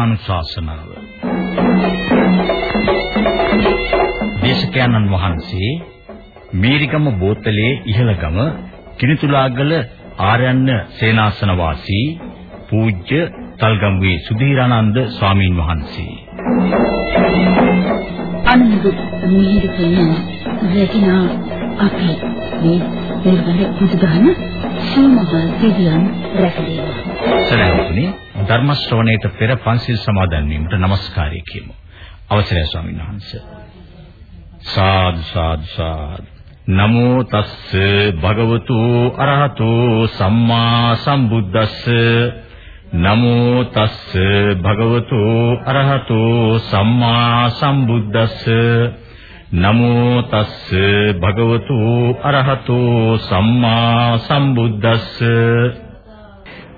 ධර්මානුශාසනාව දේශකයන්න් වහන්සේ මීරිගම බෝතලේ ඉහළගම කිනිතුලාගල ආරණ්‍ය සේනාසන වාසී පූජ්‍ය තල්ගම්වේ සුධීරානන්ද ස්වාමීන් වහන්සේ. අනුරුත් මිහිරකෙන රැකිනා අපි මේ දෙවන බුදුදහම සීමා දෙවියන් රැකදේවා. සරණතුනි ධර්ම ශ්‍රවණයට පෙර පන්සිල් සමාදන් වීමට নমස්කාරය කියමු. අවසරයි ස්වාමීන් වහන්සේ. සාදු සාදු සාදු නමෝ තස්ස භගවතු අරහතෝ සම්මා සම්බුද්දස්ස නමෝ තස්ස භගවතු අරහතෝ සම්මා සම්බුද්දස්ස නමෝ තස්ස භගවතු අරහතෝ සම්මා සම්බුද්දස්ස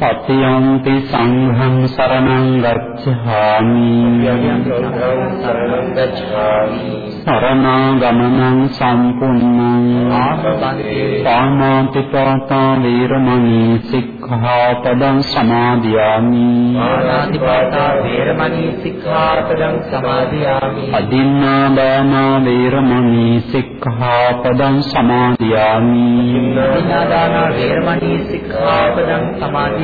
තතියම්පි සංඝං සරණං ගච්ඡාමි සරණාගමනං සම්පූර්ණං පාණාති පාතා වීරමණී සික්ඛාපදං සමාදියාමි ආනාතිපාතා වේරමණී සික්ඛාපදං සමාදියාමි අදින්නා දානා වීරමණී සික්ඛාපදං සමාදියාමි විනාදාන වේරමණී සික්ඛාපදං සමාදියාමි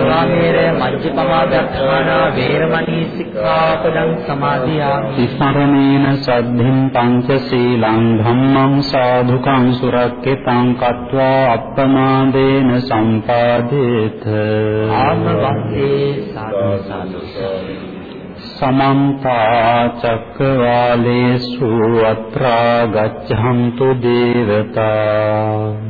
සුරාමේර මජ්ජපමා දත්තානා වේරමණී සික්ඛාපදං සමාදියාමි. තිසරණේන සද්ධින් පංචශීලං ධම්මං සාධුකං සුරක්කිතං කତ୍වා අප්පමාදේන සම්පාදේත. ආත්මවන්තේ සාදු සාදු. සමන්ත චක්කවාලේසු අත්‍රා ගච්ඡන්තු දේවතා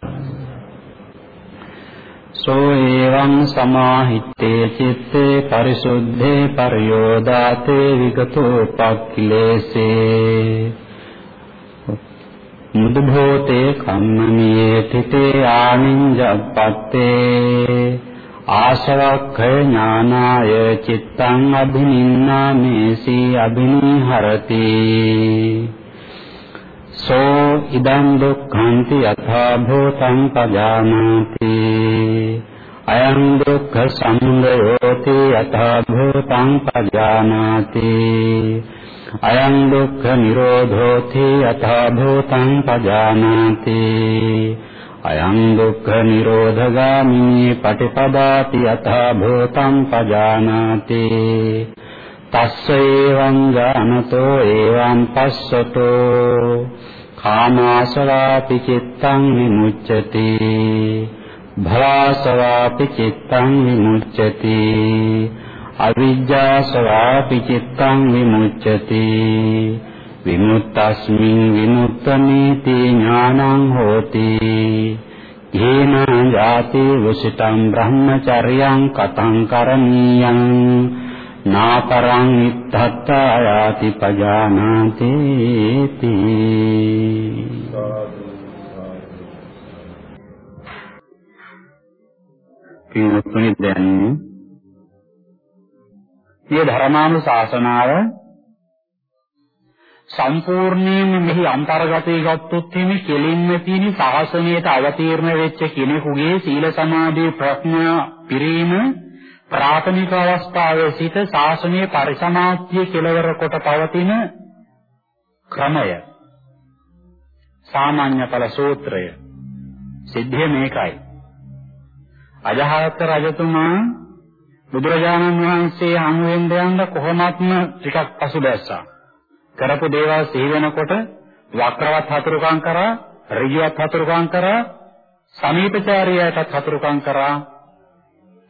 සෝ එවං සමාහිත්තේ චිත්තේ පරිසුද්ධේ පරියෝදාතේ විගතෝ පක්ඛිලේසේ। මුදු භෝතේ කම්මනියේ තිතේ ආනින්ජප්පත්තේ ආශවක්ඛය ඥානාය චිත්තං අභිනින්නාමේසි අභිනිහරති। සෝ ඉදං දුක්ඛන්ති යථා භූතං පජානාති අයං දුක්ඛ සමුදයෝති යථා භූතං පජානාති අයං දුක්ඛ නිරෝධෝති යථා භූතං පජානාති අයං දුක්ඛ නිරෝධගාමිනී පටිපදාති යථා භූතං පජානාති තස්ස එවං ඥානතෝ එවං පස්සතෝ කාමාසවාපි චිත්තං විමුච්ඡති භවසවාපි චිත්තං විමුච්ඡති අවිජ්ජාසවාපි චිත්තං විමුච්ඡති විමුක්තස්මින් විමුක්තමේති ඥානං හෝති යේන ජාති වසිතං බ්‍රහ්මචර්යං කතං කරණීයං නාපරං ඉත්තත්තායාති පජානාති පින්වත්නි දැන් මේ ධර්මානුශාසනාව සම්පූර්ණයෙන්ම මෙහි අන්තර්ගතය ගත්තොත් එimhe කෙලින්ම තියෙන සාසනයට අවතීර්ණ වෙච්ච කෙනෙකුගේ සීල සමාධි ප්‍රඥා පිරීම ප්‍රාථමික අවස්ථාවේ සිට ශාසනීය පරිසමාප්තිය කෙලවර කොට පවතින ක්‍රමය. සාමාන්‍ය ඵල සූත්‍රය. සිද්ධිය මේකයි. අජහත් රජතුමා බුදුරජාණන් වහන්සේ හමු වෙන්න යන්න කොහොමත්ම ටිකක් පසුබැස්සා කරපු දේවල් සිහි වෙනකොට වක්‍රවත් හතුරුකම් කරා ඍජුවත් හතුරුකම් කරා සමීපචාරියයටත් හතුරුකම් කරා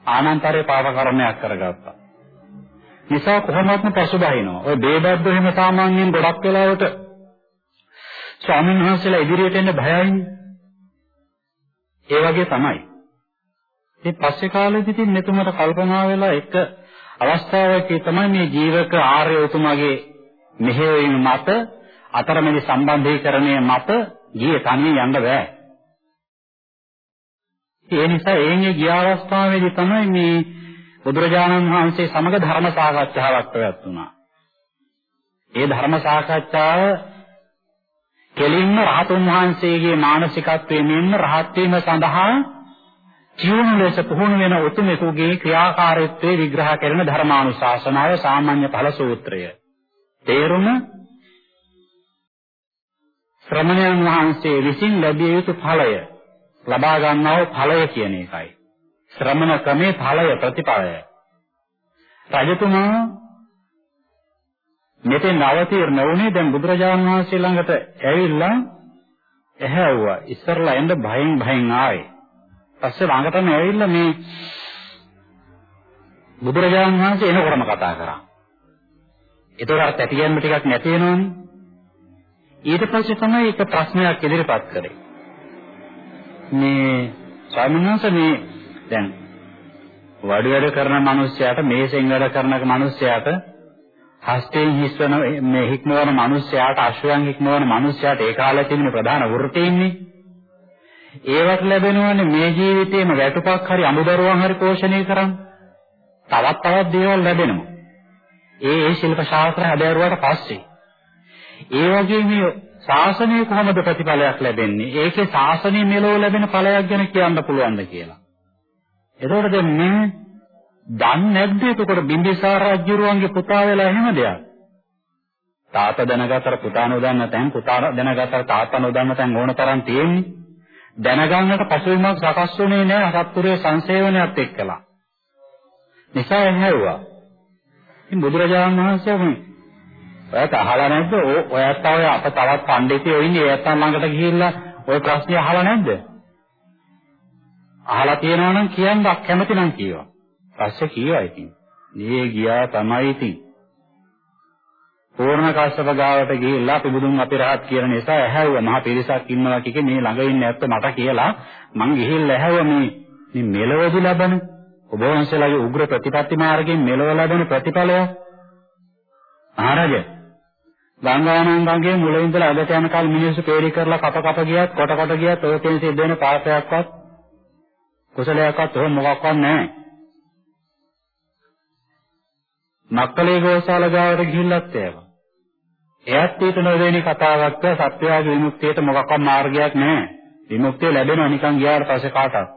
ආනන්තරේ පාප කර්මයක් කරගත්තා. නිසා කොහොමත්ම පසුබහිනවා. ඔය බේබද්ද එහෙම සාමාන්‍යයෙන් ගොඩක් වෙලාවට ස්වාමීන් වහන්සේලා ඉදිරියට එන්න බයයිනේ. ඒ වගේ තමයි. ඉතින් පස්සේ කාලෙදි ඉතින් මෙතුමට කල්පනා වෙලා එක අවස්ථාවක තමයි මේ ජීවක ආර්ය උතුමගේ මෙහෙයීම මත අතරමැදි සම්බන්ධීකරණය මත ගියේ තනියෙන් යන්න බෑ. ඒ නිසා එන්නේ ගිය අවස්ථාවේදී තමයි මේ බුදුරජාණන් වහන්සේ සමග ධර්ම සාකච්ඡාවක් පැවැත්වුණා. ඒ ධර්ම සාකච්ඡාව කෙලින්ම රහතුන් වහන්සේගේ මානසිකත්වයේ මෙන්න රහත් වීම සඳහා ජීවන ලෙස පුහුණු වෙන උතුමෙකුගේ ක්‍රියාකාරීත්වයේ විග්‍රහ කරන ධර්මානුශාසනාව සාමාන්‍ය ඵල සූත්‍රය. තේරුම ශ්‍රමණයන් වහන්සේ විසින් ලැබිය යුතු ඵලය ලබා ගන්නා වූ ඵලය කියන එකයි. ශ්‍රමණ ක්‍රමේ ඵලය ප්‍රතිඵලය. රජතුමා මෙතෙන් අවතීර්ණ වුණේ දැන් බුදුරජාණන් වහන්සේ ළඟට ඇවිල්ලා ඇහැව්වා. ඉස්සරලා එන්න භයෙන් භයෙන් ආවේ. පස්සේ ළඟටම ඇවිල්ලා මේ බුදුරජාණන් වහන්සේ එනකොටම කතා කරා. ඒතකොට අර තැටියෙන්න ටිකක් නැති වෙනවනේ. ඊට පස්සේ තමයි එක ප්‍රශ්නයක් ඉදිරිපත් කරේ. මේ ස්වාමීන් වහන්සේ මේ දැන් වඩ වැඩ කරන මිනිස්සයාට මේසෙන් වැඩ කරන මිනිස්සයාට හස්තයෙන් හිස්වන මේ හික්මවන මිනිස්සයාට අශ්වයන් හික්මවන මිනිස්සයාට ඒ කාලේ තිබෙන ප්‍රධාන වෘත්තීන්නේ ඒවට ලැබෙනවනේ මේ ජීවිතේම වැටුපක් හරි අමුදරුවන් හරි පෝෂණය කරන්න. තවත් තවත් දේවල් ලැබෙනවා. ඒ ඒ ශිල්ප ශාස්ත්‍ර හැදෑරුවාට පස්සේ. ඒ වගේ මේ ශාසනය කොහොමද ප්‍රතිඵලයක් ලැබෙන්නේ? ඒකේ ශාසනය මෙලෝ ලැබෙන ඵලයක් ගැන කියන්න පුළුවන්ද කියලා. එතකොට දැන් මේ දන්නේ නැද්ද එතකොට බිම්බිසාර රජුරුවන්ගේ පුතා වෙලා එහෙම දෙයක්? තාත්තා දැනගත්තර පුතා නොදන්න තැන් පුතා දැනගත්තර තාත්තා නොදන්න තැන් ඕන තරම් තියෙන්නේ. දැනගන්නට පසුබිමක් සකස් වුණේ නැහැ අසත්පුරේ සංසේවනයත් එක්කලා. නිසා එහෙව්වා. ඉතින් බුදුරජාණන් වහන්සේ ඔයාට අහලා නැද්ද? ඔයත් ඔය අප තවත් පඬිතුයෝ ඉන්නේ. ඒත් ළඟට ගිහිල්ලා ওই ප්‍රශ්නේ අහලා නැද්ද? අහලා තියෙනවා නම් කියන්න කැමති නම් කියවා. පස්සේ කියවා ඉතින්. මේ ගියා තමයි ඉතින්. පූර්ණ කාශ්‍යප ගාවට ගිහිල්ලා අපි බුදුන් අපි රහත් කියන නිසා ඇහැව්වා මහ පිරිසක් ඉන්නවා කිකේ මේ ළඟ ඉන්න ඇත්ත මට කියලා මං ගිහිල්ලා ඇහැව්වා මේ මේ මෙලවදී ලබන ඔබ වහන්සේලාගේ උග්‍ර ප්‍රතිපත්ති මාර්ගයෙන් මෙලව ලැබෙන ප්‍රතිඵලය මහරජා ගංගානම් ගඟේ මුල ඉඳලා අගට යනකල් මිනිස්සු පේරි කරලා කප කප ගියත් කොට කොට ගියත් ඔය තෙන් සිද්ධ වෙන පාපයක්වත් කුසලයක්වත් ඔය මොකක්වත් නැහැ. මක්කලේ ගෝසාල ගාවට ගිහිල්ලත් ඒවා. එයත් ඊට නොදෙනි කතාවක් සත්‍යවාදී විමුක්තියට මොකක්වත් මාර්ගයක් නැහැ. විමුක්තිය ලැබෙනවා නිකන් ගියාට පස්සේ කාටවත්.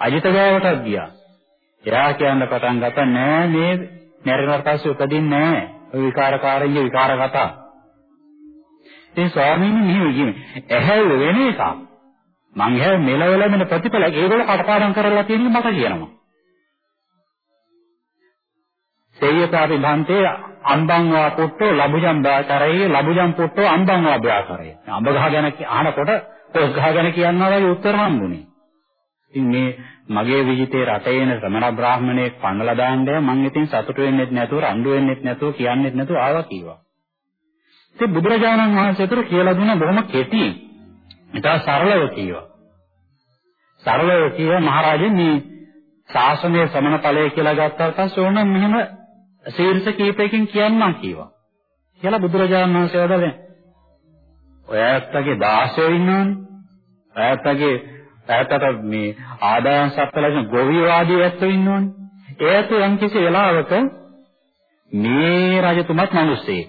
අජිත ගාවටත් ගියා. එයා කියන්න පටන් ගත්තා නෑ මේ මැරෙනාට පස්සේ උපදින්නේ නෑ. ඔය විකාරකාරයේ විකාර කතා. ඒ ස්වාමීන් වහන්සේ ඇහැල් වෙන එක. මං ඇහැ මෙලව ලැබෙන ප්‍රතිඵල ඒගොල්ලෝ කටපාඩම් කරලා තියෙන්නේ මට කියනවා. සේයතාපි භන්තේ අම්බං වා පුට්ටෝ ලබුජම් බාතරේ ලබුජම් පුට්ටෝ අම්බං වා බාතරේ. අඹ ගහ ගැන අහනකොට පොස් ගහ ගැන කියනවා වගේ උත්තර හම්බුනේ. ඉතින් මේ මගේ විජිතේ රටේ එන ශ්‍රමණ බ්‍රාහමණයෙක් පන්නලා දාන්නේ මං ඉතින් සතුටු වෙන්නෙත් නැතුව රණ්ඩු වෙන්නෙත් නැතුව කියන්නෙත් නැතුව ආවා කීවා. ඉතින් බුදුරජාණන් වහන්සේ උතර කියලා දුන්න බොහොම කෙටි. ඊට සරලව කීවා. සරලව කියව මහරජා මේ ශාසනයේ සමන ඵලය කියලා ගත්තාට පස්සේ ඕන මෙහෙම ශීර්ෂ කීපයකින් කියන්නම් කීවා. කියලා බුදුරජාණන් වහන්සේ වදාළේ. ඔය ඇත්තගේ 16 ඉන්නවනේ. ඇත්තගේ ඇත්තට මේ ආදායම් සත්‍යලජන ගොවිවාදී ඇත්තෝ ඉන්නවනේ. ඒ ඇත්තෝ යම් කිසි වෙලාවක මේ රජතුමත් මිනිස්සෙක්.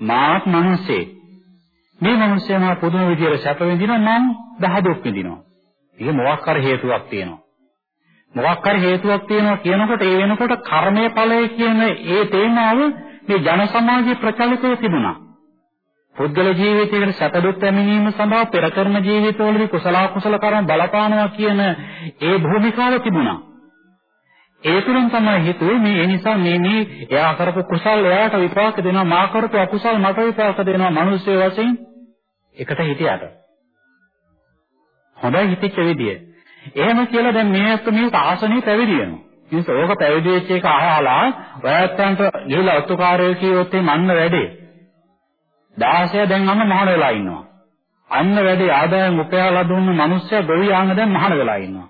මාත් මිනිස්සෙක්. මේ මිනිස්සයා පුදුම විදියට සැප විඳිනවා නම් දහ දුක් විඳිනවා. ඒක මොකක් හරි හේතුවක් තියෙනවා. මොකක් හරි හේතුවක් තියෙනවා කියනකොට ඒ වෙනකොට කර්මයේ ඵලය කියන ඒ තේමාව මේ ජන සමාජයේ ප්‍රචලිතව තිබුණා. පුද්ගල ජීවිතයකට සැප දුක් පැමිණීම සඳහා පෙර කරන ජීවිතවලදී කුසල අකුසල කර්ම බලපානවා කියන ඒ භූමිකාව තිබුණා. ඒ තුලින් තමයි හිතුවේ මේ ඒ නිසා මේ මේ එයා කරපු කුසල් එයාට විපාක දෙනවා මා කරපු අකුසල් මට විපාක දෙනවා මිනිස්සු වශයෙන් එකට හිටියට. හොඳයි හිතච්ච විදිය. එහෙම කියලා දැන් මේ අත්තු මේ සාසනෙ පැවිදි වෙනවා. ඉතින් ඕක පැවිදි වෙච්ච එක අහලා ඔයත්තන්ට ගිහිලා ඔත්තුකාරයෝ කියොත් මන්න වැඩේ. 16 දැන් අන්න මහාන වෙලා ඉන්නවා. අන්න වැඩේ ආදායම් උපයාලා දුන්න මිනිස්සයා ගොවියාංග දැන් මහාන වෙලා ඉන්නවා.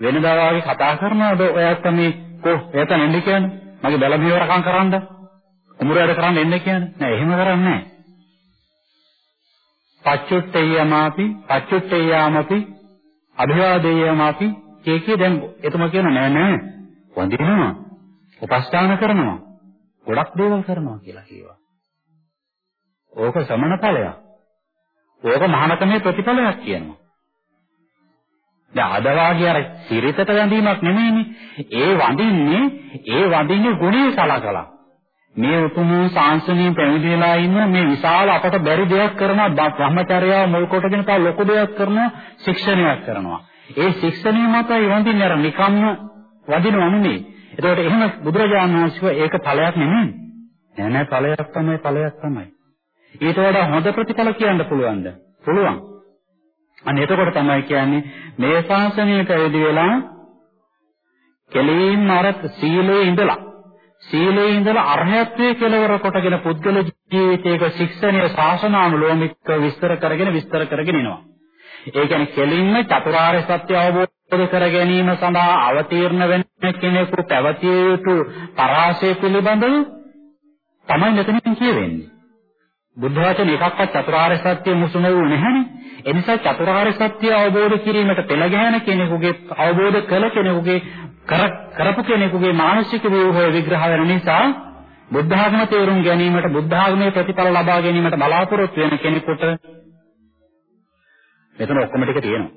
වෙනදා වගේ කතා කරනවද ඔයත් මේ කො එතන එන්න කියන්නේ? මගේ බැල මෙහෙවරකම් කරන්න. කුඹුර වැඩ කරන්න එන්න කියන්නේ. නෑ එහෙම කරන්නේ නෑ. පච්චුට්ඨේයමාපි පච්චුට්ඨේයාමපි අභිවාදේයමාපි කේකේ දැන් එතුම කියන නෑ නෑ වඳිනවා උපස්ථාන කරනවා ගොඩක් දේවල් කරනවා කියලා කියවා. ඕක සමන ඵලයක්. ඕක මහානකමේ ප්‍රතිඵලයක් කියනවා. දැන් අද වාගේ අර සිරිතට වැඳීමක් නෙමෙයිනේ. ඒ වඳින්නේ ඒ වඳින්නේ ගුණේ සලකලා. මේ උතුම් සාංශනීය පැවිදිලා ඉන්න මේ විශාල අපට බැරි දෙයක් කරනවා බ්‍රහ්මචර්යාව මුල් කොටගෙන තව ලොකු දෙයක් කරනවා ශික්ෂණයක් කරනවා. ඒ ශික්ෂණය මතයි වඳින්නේ අර නිකම්ම වදිනව නෙමෙයි. ඒකට එහෙම බුදුරජාණන් වහන්සේ ඒක ඵලයක් නෙමෙයි. නෑ නෑ ඵලයක් තමයි ඵලයක් තමයි. ඊට වඩා හොඳ ප්‍රතිඵල කියන්න පුළුවන්ද? පුළුවන්. අන්න එතකොට තමයි කියන්නේ මේ ශාසනයට ඇවිදි වෙලා කෙලින්ම අර සීලේ ඉඳලා සීලේ ඉඳලා අරහත්ත්වයේ කෙලවර කොටගෙන පුද්ගල ජීවිතයක ශික්ෂණීය ශාසනානුලෝමික විස්තර කරගෙන විස්තර කරගෙන එනවා. ඒ කියන්නේ කෙලින්ම චතුරාර්ය සත්‍ය අවබෝධ කර ගැනීම සඳහා අවතීර්ණ වෙන කෙනෙකු පැවතිය යුතු පරාසය පිළිබඳව තමයි මෙතනින් කියවෙන්නේ. බුද්ධ වචන එකක්වත් චතුරාර්ය සත්‍ය මුසුන වූ නැහැනේ. ඒ නිසා චතුරාර්ය සත්‍ය අවබෝධ කිරීමට පෙළ ගැහෙන කෙනෙකුගේ අවබෝධ කළ කෙනෙකුගේ කරපු කෙනෙකුගේ මානසික ව්‍යුහය විග්‍රහ වෙන නිසා බුද්ධ ආගම තේරුම් ගැනීමට බුද්ධ ආගමේ ප්‍රතිඵල ලබා ගැනීමට බලාපොරොත්තු වෙන කෙනෙකුට මෙතන ඔක්කොම ටික තියෙනවා.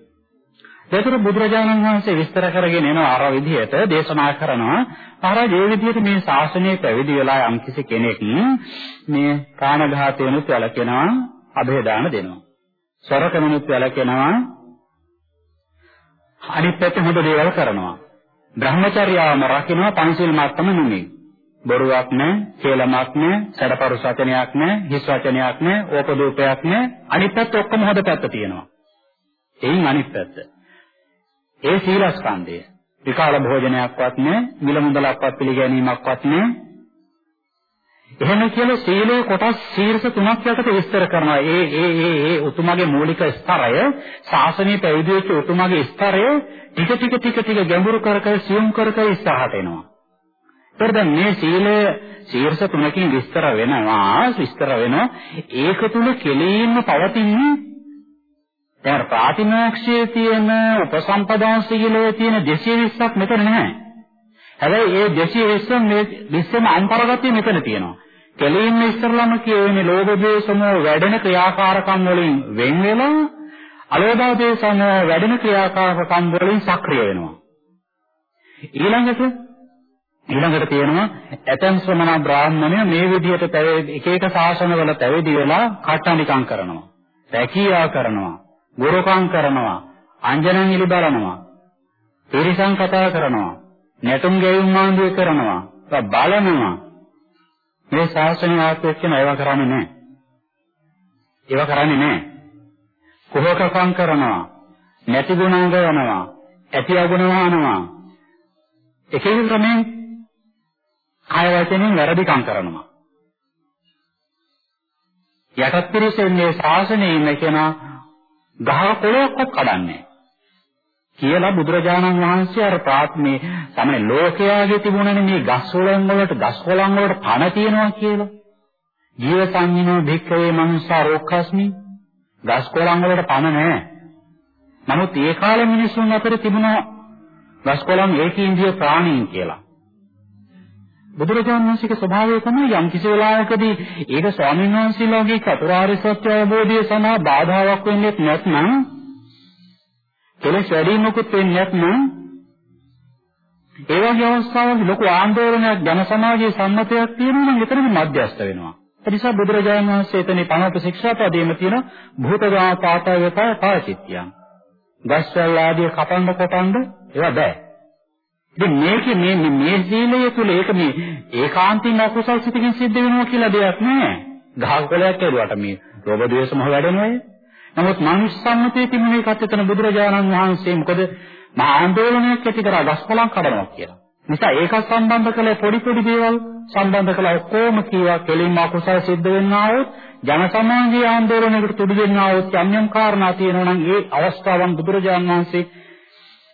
ඒතර බුදුරජාණන් වහන්සේ විස්තර කරගෙන එන අර විදිහට දේශනා කරනවා අර මේ විදිහට මේ ශාසනය පැවිදි වෙලා යම්කිසි කෙනෙක් මේ කාමඝාතයනුත් වැළකෙනවා અભේදාන දෙනවා. සොරකමනුත් වැළකෙනවා අනිත් පැත්තේ හොඳ දේවල් කරනවා. බ්‍රහ්මචර්යාවම රකින්න පංචිල් මාත්‍රම නෙමෙයි. බොරුවක් නැහැ, කේලමක් නැහැ, සැඩපරුස වචනයක් නැහැ, හිස් වචනයක් නැහැ, ඕපදූපයක් නැහැ. අනිත් පැත්ත ඔක්කොම හොඳ පැත්ත තියෙනවා. එයින් අනිත් පැත්ත. ඒ සීලස්කන්ධය. විකාල භෝජනයක්වත් නැහැ, මිල මුදලක්වත් පිළිගැනීමක්වත් නැහැ. එහෙම කියලා සීලේ කොටස් ශීර්ෂ තුනක් යටතේ විස්තර කරනවා. ඒ ඒ ඒ ඒ උතුමගේ මූලික ස්තරය, ශාසනීය පැවිදි වෙච්ච උතුමගේ ස්තරය ටික ටික ටික ටික ගැඹුරු කර කර සියුම් කර කර ඉස්සරහට එනවා. ඒතර මේ සීලය ශීර්ෂ තුනකින් විස්තර වෙනවා, විස්තර වෙනවා. ඒක තුල කෙලින්ම පවතින්නේ දැන් ප්‍රාතිමෝක්ෂයේ තියෙන උපසම්පදා සීලයේ තියෙන 220ක් මෙතන නැහැ. හැබැයි ඒ 220 මේ 20ම අන්තර්ගතය මෙතන තියෙනවා. කෙලින්ම ඉස්සරලම කියවෙන්නේ ලෝභ දේශම වැඩෙන ක්‍රියාකාරකම් වලින් වෙන් වෙලා අලෝභ දේශම වැඩෙන ක්‍රියාකාරකම් වලින් සක්‍රිය වෙනවා. ඊළඟට ඊළඟට තියෙනවා ඇතම් ශ්‍රමණ බ්‍රාහ්මණය මේ විදිහට එක එක ශාසනවල පැවිදි වෙලා කට්ටනිකම් කරනවා. රැකියාව කරනවා. ගුරුකම් කරනවා, අංජනන් ඉලි බලනවා, පිරිසන් කතා කරනවා, නැටුම් ගැයුම් මාන්දුවේ කරනවා, බලනවා. මේ ශාසනය ආත්මයක් කියන ඒවා කරන්නේ නැහැ. ඒවා කරන්නේ නැහැ. කුහකකම් කරනවා. නැති ගුණ ගයනවා. ඇති අගුණ වහනවා. එක එක ක්‍රමෙන් කය වචනෙන් වැරදිකම් කරනවා. යටත් පිරිසෙන් මේ ශාසනයේ ඉන්න කෙනා ගහ කොළොක්වත් කඩන්නේ කියලා බුදුරජාණන් වහන්සේ අර ප්‍රාත්මේ තමයි ලෝකයාගේ තිබුණනේ මේ ගස් වලන් වලට ගස් කොළන් වලට පණ තියෙනවා කියලා. ජීව සංඥෝ භික්ඛවේ මනුස්සා රෝක්ඛස්මි ගස් කොළන් වලට පණ නැහැ. නමුත් ඒ කාලේ මිනිසුන් අතර තිබුණා ගස් කොළන් ඒකීන්ද්‍රිය ප්‍රාණීන් කියලා. බුදුරජාණන් වහන්සේගේ ස්වභාවය තමයි යම් කිසි වෙලාවකදී ඒක ස්වාමීන් වහන්සේලාගේ චතුරාර්ය සත්‍ය අවබෝධය සඳහා බාධාවක් වෙන්නේ නැත්නම් කෙලෙස් වැඩි මොකුත් වෙන්නේ නැත්නම් ඒ වගේ අවස්ථාවක ලොකු ආందోලනයක් ජන සමාජයේ සම්මතයක් තියෙනවා නම් එතනදි මධ්‍යස්ත වෙනවා. ඒ නිසා බුදුරජාණන් වහන්සේ එතන පනවත ශික්ෂාපදයේම තියෙන භූතගා පාතවත පාචිත්‍යං. ගස්වැල් ආදී කපන්න කොටන්න ඒවා බෑ. ඉතින් මේකේ මේ මේ සීලය තුල ඒක මේ ඒකාන්තින් අකුසල් සිතකින් සිද්ධ වෙනවා කියලා දෙයක් නෑ. ගහකොලයක් ඇරුවට මේ ලෝභ ද්වේෂ මොහ වැඩෙනවයි. නමුත් මනුෂ්‍ය සම්මතයේ තිබුණ එකත් එතන බුදුරජාණන් වහන්සේ මොකද මහා ආందోලනයක් ඇති කරා ගස්කොලන් කඩනවා කියලා. නිසා ඒක සම්බන්ධ කළ පොඩි පොඩි දේවල් සම්බන්ධ කළ ඔක්කොම කීවා කෙලින්ම අකුසල සිද්ධ වෙන්නා වූ ජන සමාජීය ආందోලනයකට තුඩු දෙන්නා වූ යම් යම් කාරණා තියෙනවා නම් ඒ අවස්ථාවන් බුදුරජාණන් වහන්සේ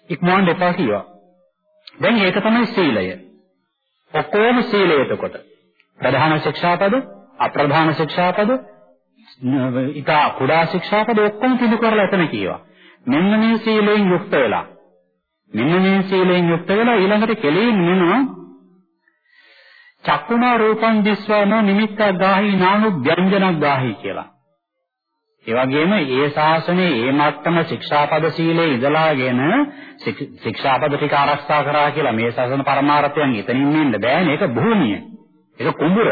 ඉක්මවන්න එපා කියවා. දැන් ඒක තමයි සීලය. ඔක්කොම සීලය එතකොට. ප්‍රධාන ශික්ෂාපද, අප්‍රධාන ශික්ෂාපද, ඊට කුඩා ශික්ෂාපද ඔක්කොම පිළි කරලා එතන කියවා. මෙන්න මේ සීලයෙන් යුක්ත වෙලා. මෙන්න මේ සීලයෙන් යුක්ත වෙලා ඊළඟට කෙලින් මෙනවා චක්කුණා රූපං දිස්වාන නිමිත්තක් ගාහි නානු ව්‍යංජනක් ගාහි කියලා. ඒ වගේම ඒ ශාසනයේ ඒ මට්ටම ශික්ෂාපද සීලේ ඉඳලාගෙන ශික්ෂාපද ටික ආරක්ෂා කරා කියලා මේ ශාසන පරමාර්ථයන් එතනින් ඉන්න බෑනේ ඒක භූමිය. ඒක කුඹුර.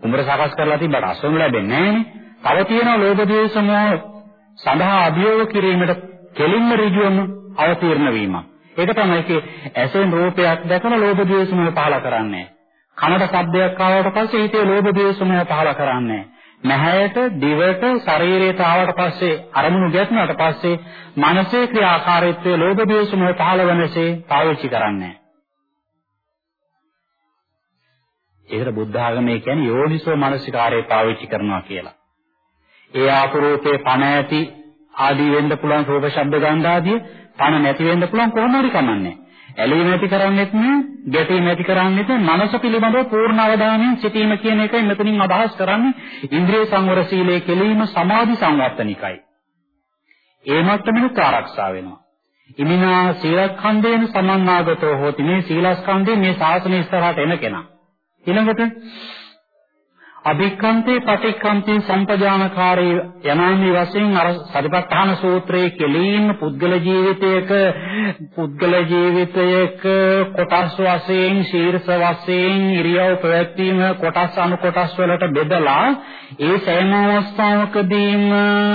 කුඹුර සකස් කරලා තිබ්බට අසවනු ලැබෙන්නේ නෑනේ. තව තියෙන ලෝභ ද්වේෂ මොහ සඳහා අභියෝග කිරීමට කෙලින්ම ඍජුවම අවතීර්ණ වීම. ඒක තමයි ඒකේ ඇසෙන් රූපයක් දැකලා ලෝභ ද්වේෂ මොහ පහල කරන්නේ. කනට ශබ්දයක් ආවට පස්සේ හිතේ ලෝභ ද්වේෂ මොහ පහල කරන්නේ. නැහැයට දිවට ශරීරයට ආවට පස්සේ අරමුණු ගැටුණාට පස්සේ මනසේ ක්‍රියාකාරීත්වයේ ලෝභ දේශ මොහ පහළ වෙනසේ පාවිච්චි කරන්නේ. ඒකට බුද්ධ ආගමේ කියන්නේ යෝනිසෝ මනසිකාරය පාවිච්චි කරනවා කියලා. ඒ ආපරූපේ පණ ඇති ආදී වෙන්න පුළුවන් රූප ශබ්ද ගන්ධ ආදී පණ නැති වෙන්න පුළුවන් කොහොම හරි කමන්නේ. ඇලීම ඇති කරන්නේත් නෑ, ගැටීම ඇති කරන්නේත් මනස පිළිබඳව පූර්ණ අවධානයෙන් සිටීම කියන එකයි මෙතනින් අදහස් කරන්නේ. ඉන්ද්‍රිය සංවර සීලයේ කෙලීම සමාධි සංවර්ධනිකයි. ඒ මට්ටමෙත් ආරක්ෂා වෙනවා. ඉමිනා සීලස්කන්ධයෙන් සමන්නාගතෝ හෝති මේ සීලස්කන්ධයෙන් මේ ශාසනය ඉස්සරහට එන කෙනා. ඊළඟට අභික්ඛන්තේ පටික්ඛන්තේ සම්පජානකාරී යනාමි වශයෙන් අර සතිපට්ඨාන සූත්‍රයේ කෙලින් පුද්ගල ජීවිතයක පුද්ගල ජීවිතයක කොටස් වශයෙන් ශීර්ෂ වශයෙන් ඉරියව් ප්‍රවැත්වීම කොටස් අනු කොටස් වලට බෙදලා ඒ සෑම අවස්ථාවකදීම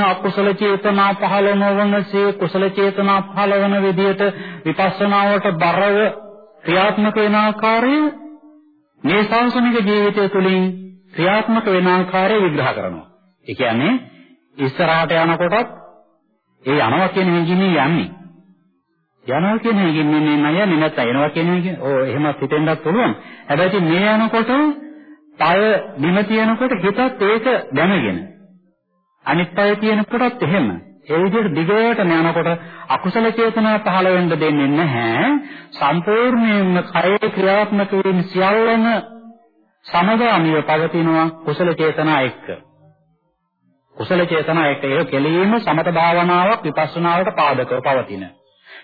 අකුසල චේතනා පහළ නොවනසේ කුසල චේතනා පහළ වන විදිහට විපස්සනාවට බරව ක්‍රියාත්මක වෙන ආකාරය මේ සංසනික ජීවිතය තුළින් ක්‍රියාත්මක වෙන ආකාරය විග්‍රහ කරනවා. ඒ කියන්නේ ඉස්සරහට යනකොටත් ඒ යනවා කියන හැඟීමෙන් යන්නේ. යනවා කියන හැඟීමෙන් නෑ යන්නේ නැත්නම් එනවා කියන එක ඕ එහෙමත් හිතෙන්නත් පුළුවන්. හැබැයි මේ යනකොට පය බිම තියෙනකොට හිතත් ඒක දැනගෙන අනිත් පය තියෙනකොටත් එහෙම ඒ විදිහට දිගටම යනකොට අකුසල චේතනා පහළ වෙන්න දෙන්නේ නැහැ. සම්පූර්ණයෙන්ම කයේ ක්‍රියාත්මක වීම සියල්ලම සමගාමීව පවතිනවා කුසල චේතනා එක්ක. කුසල චේතනා එක්ක ඒක කෙලීම සමත භාවනාවක් විපස්සනාවට පාදකව පවතින.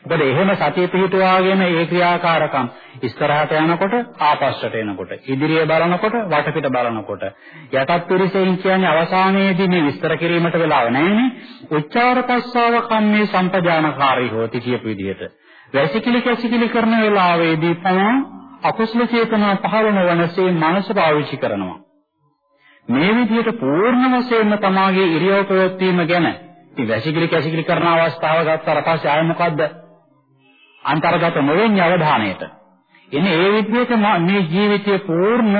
මොකද එහෙම සතිය පිහිටුවාගෙන ඒ ක්‍රියාකාරකම් ඉස්සරහට යනකොට ආපස්සට එනකොට ඉදිරිය බලනකොට වටපිට බලනකොට යටත් පිරිසෙන් කියන්නේ අවසානයේදී මේ විස්තර කිරීමට වෙලාව නැහැනේ උච්චාර පස්සාව කම්මේ සම්පජානකාරී හොති කියපු විදිහට වැසිකිලි කැසිකිලි කරන වෙලාවේදී තමයි අකුසල චේතනා පහළ නොවනසේ මනස පාවිච්චි කරනවා. මේ විදිහට පූර්ණ වශයෙන්ම තමාගේ ඉරියව් ප්‍රවෘත්තිම ගැන ඉතින් වැසිකිලි කැසිකිලි කරන අවස්ථාව ගත්තාට පස්සේ ආය මොකද්ද? අන්තර්ගත නොවෙන්නේ අවධානයට. එනේ ඒ විදිහට මේ ජීවිතය පූර්ණ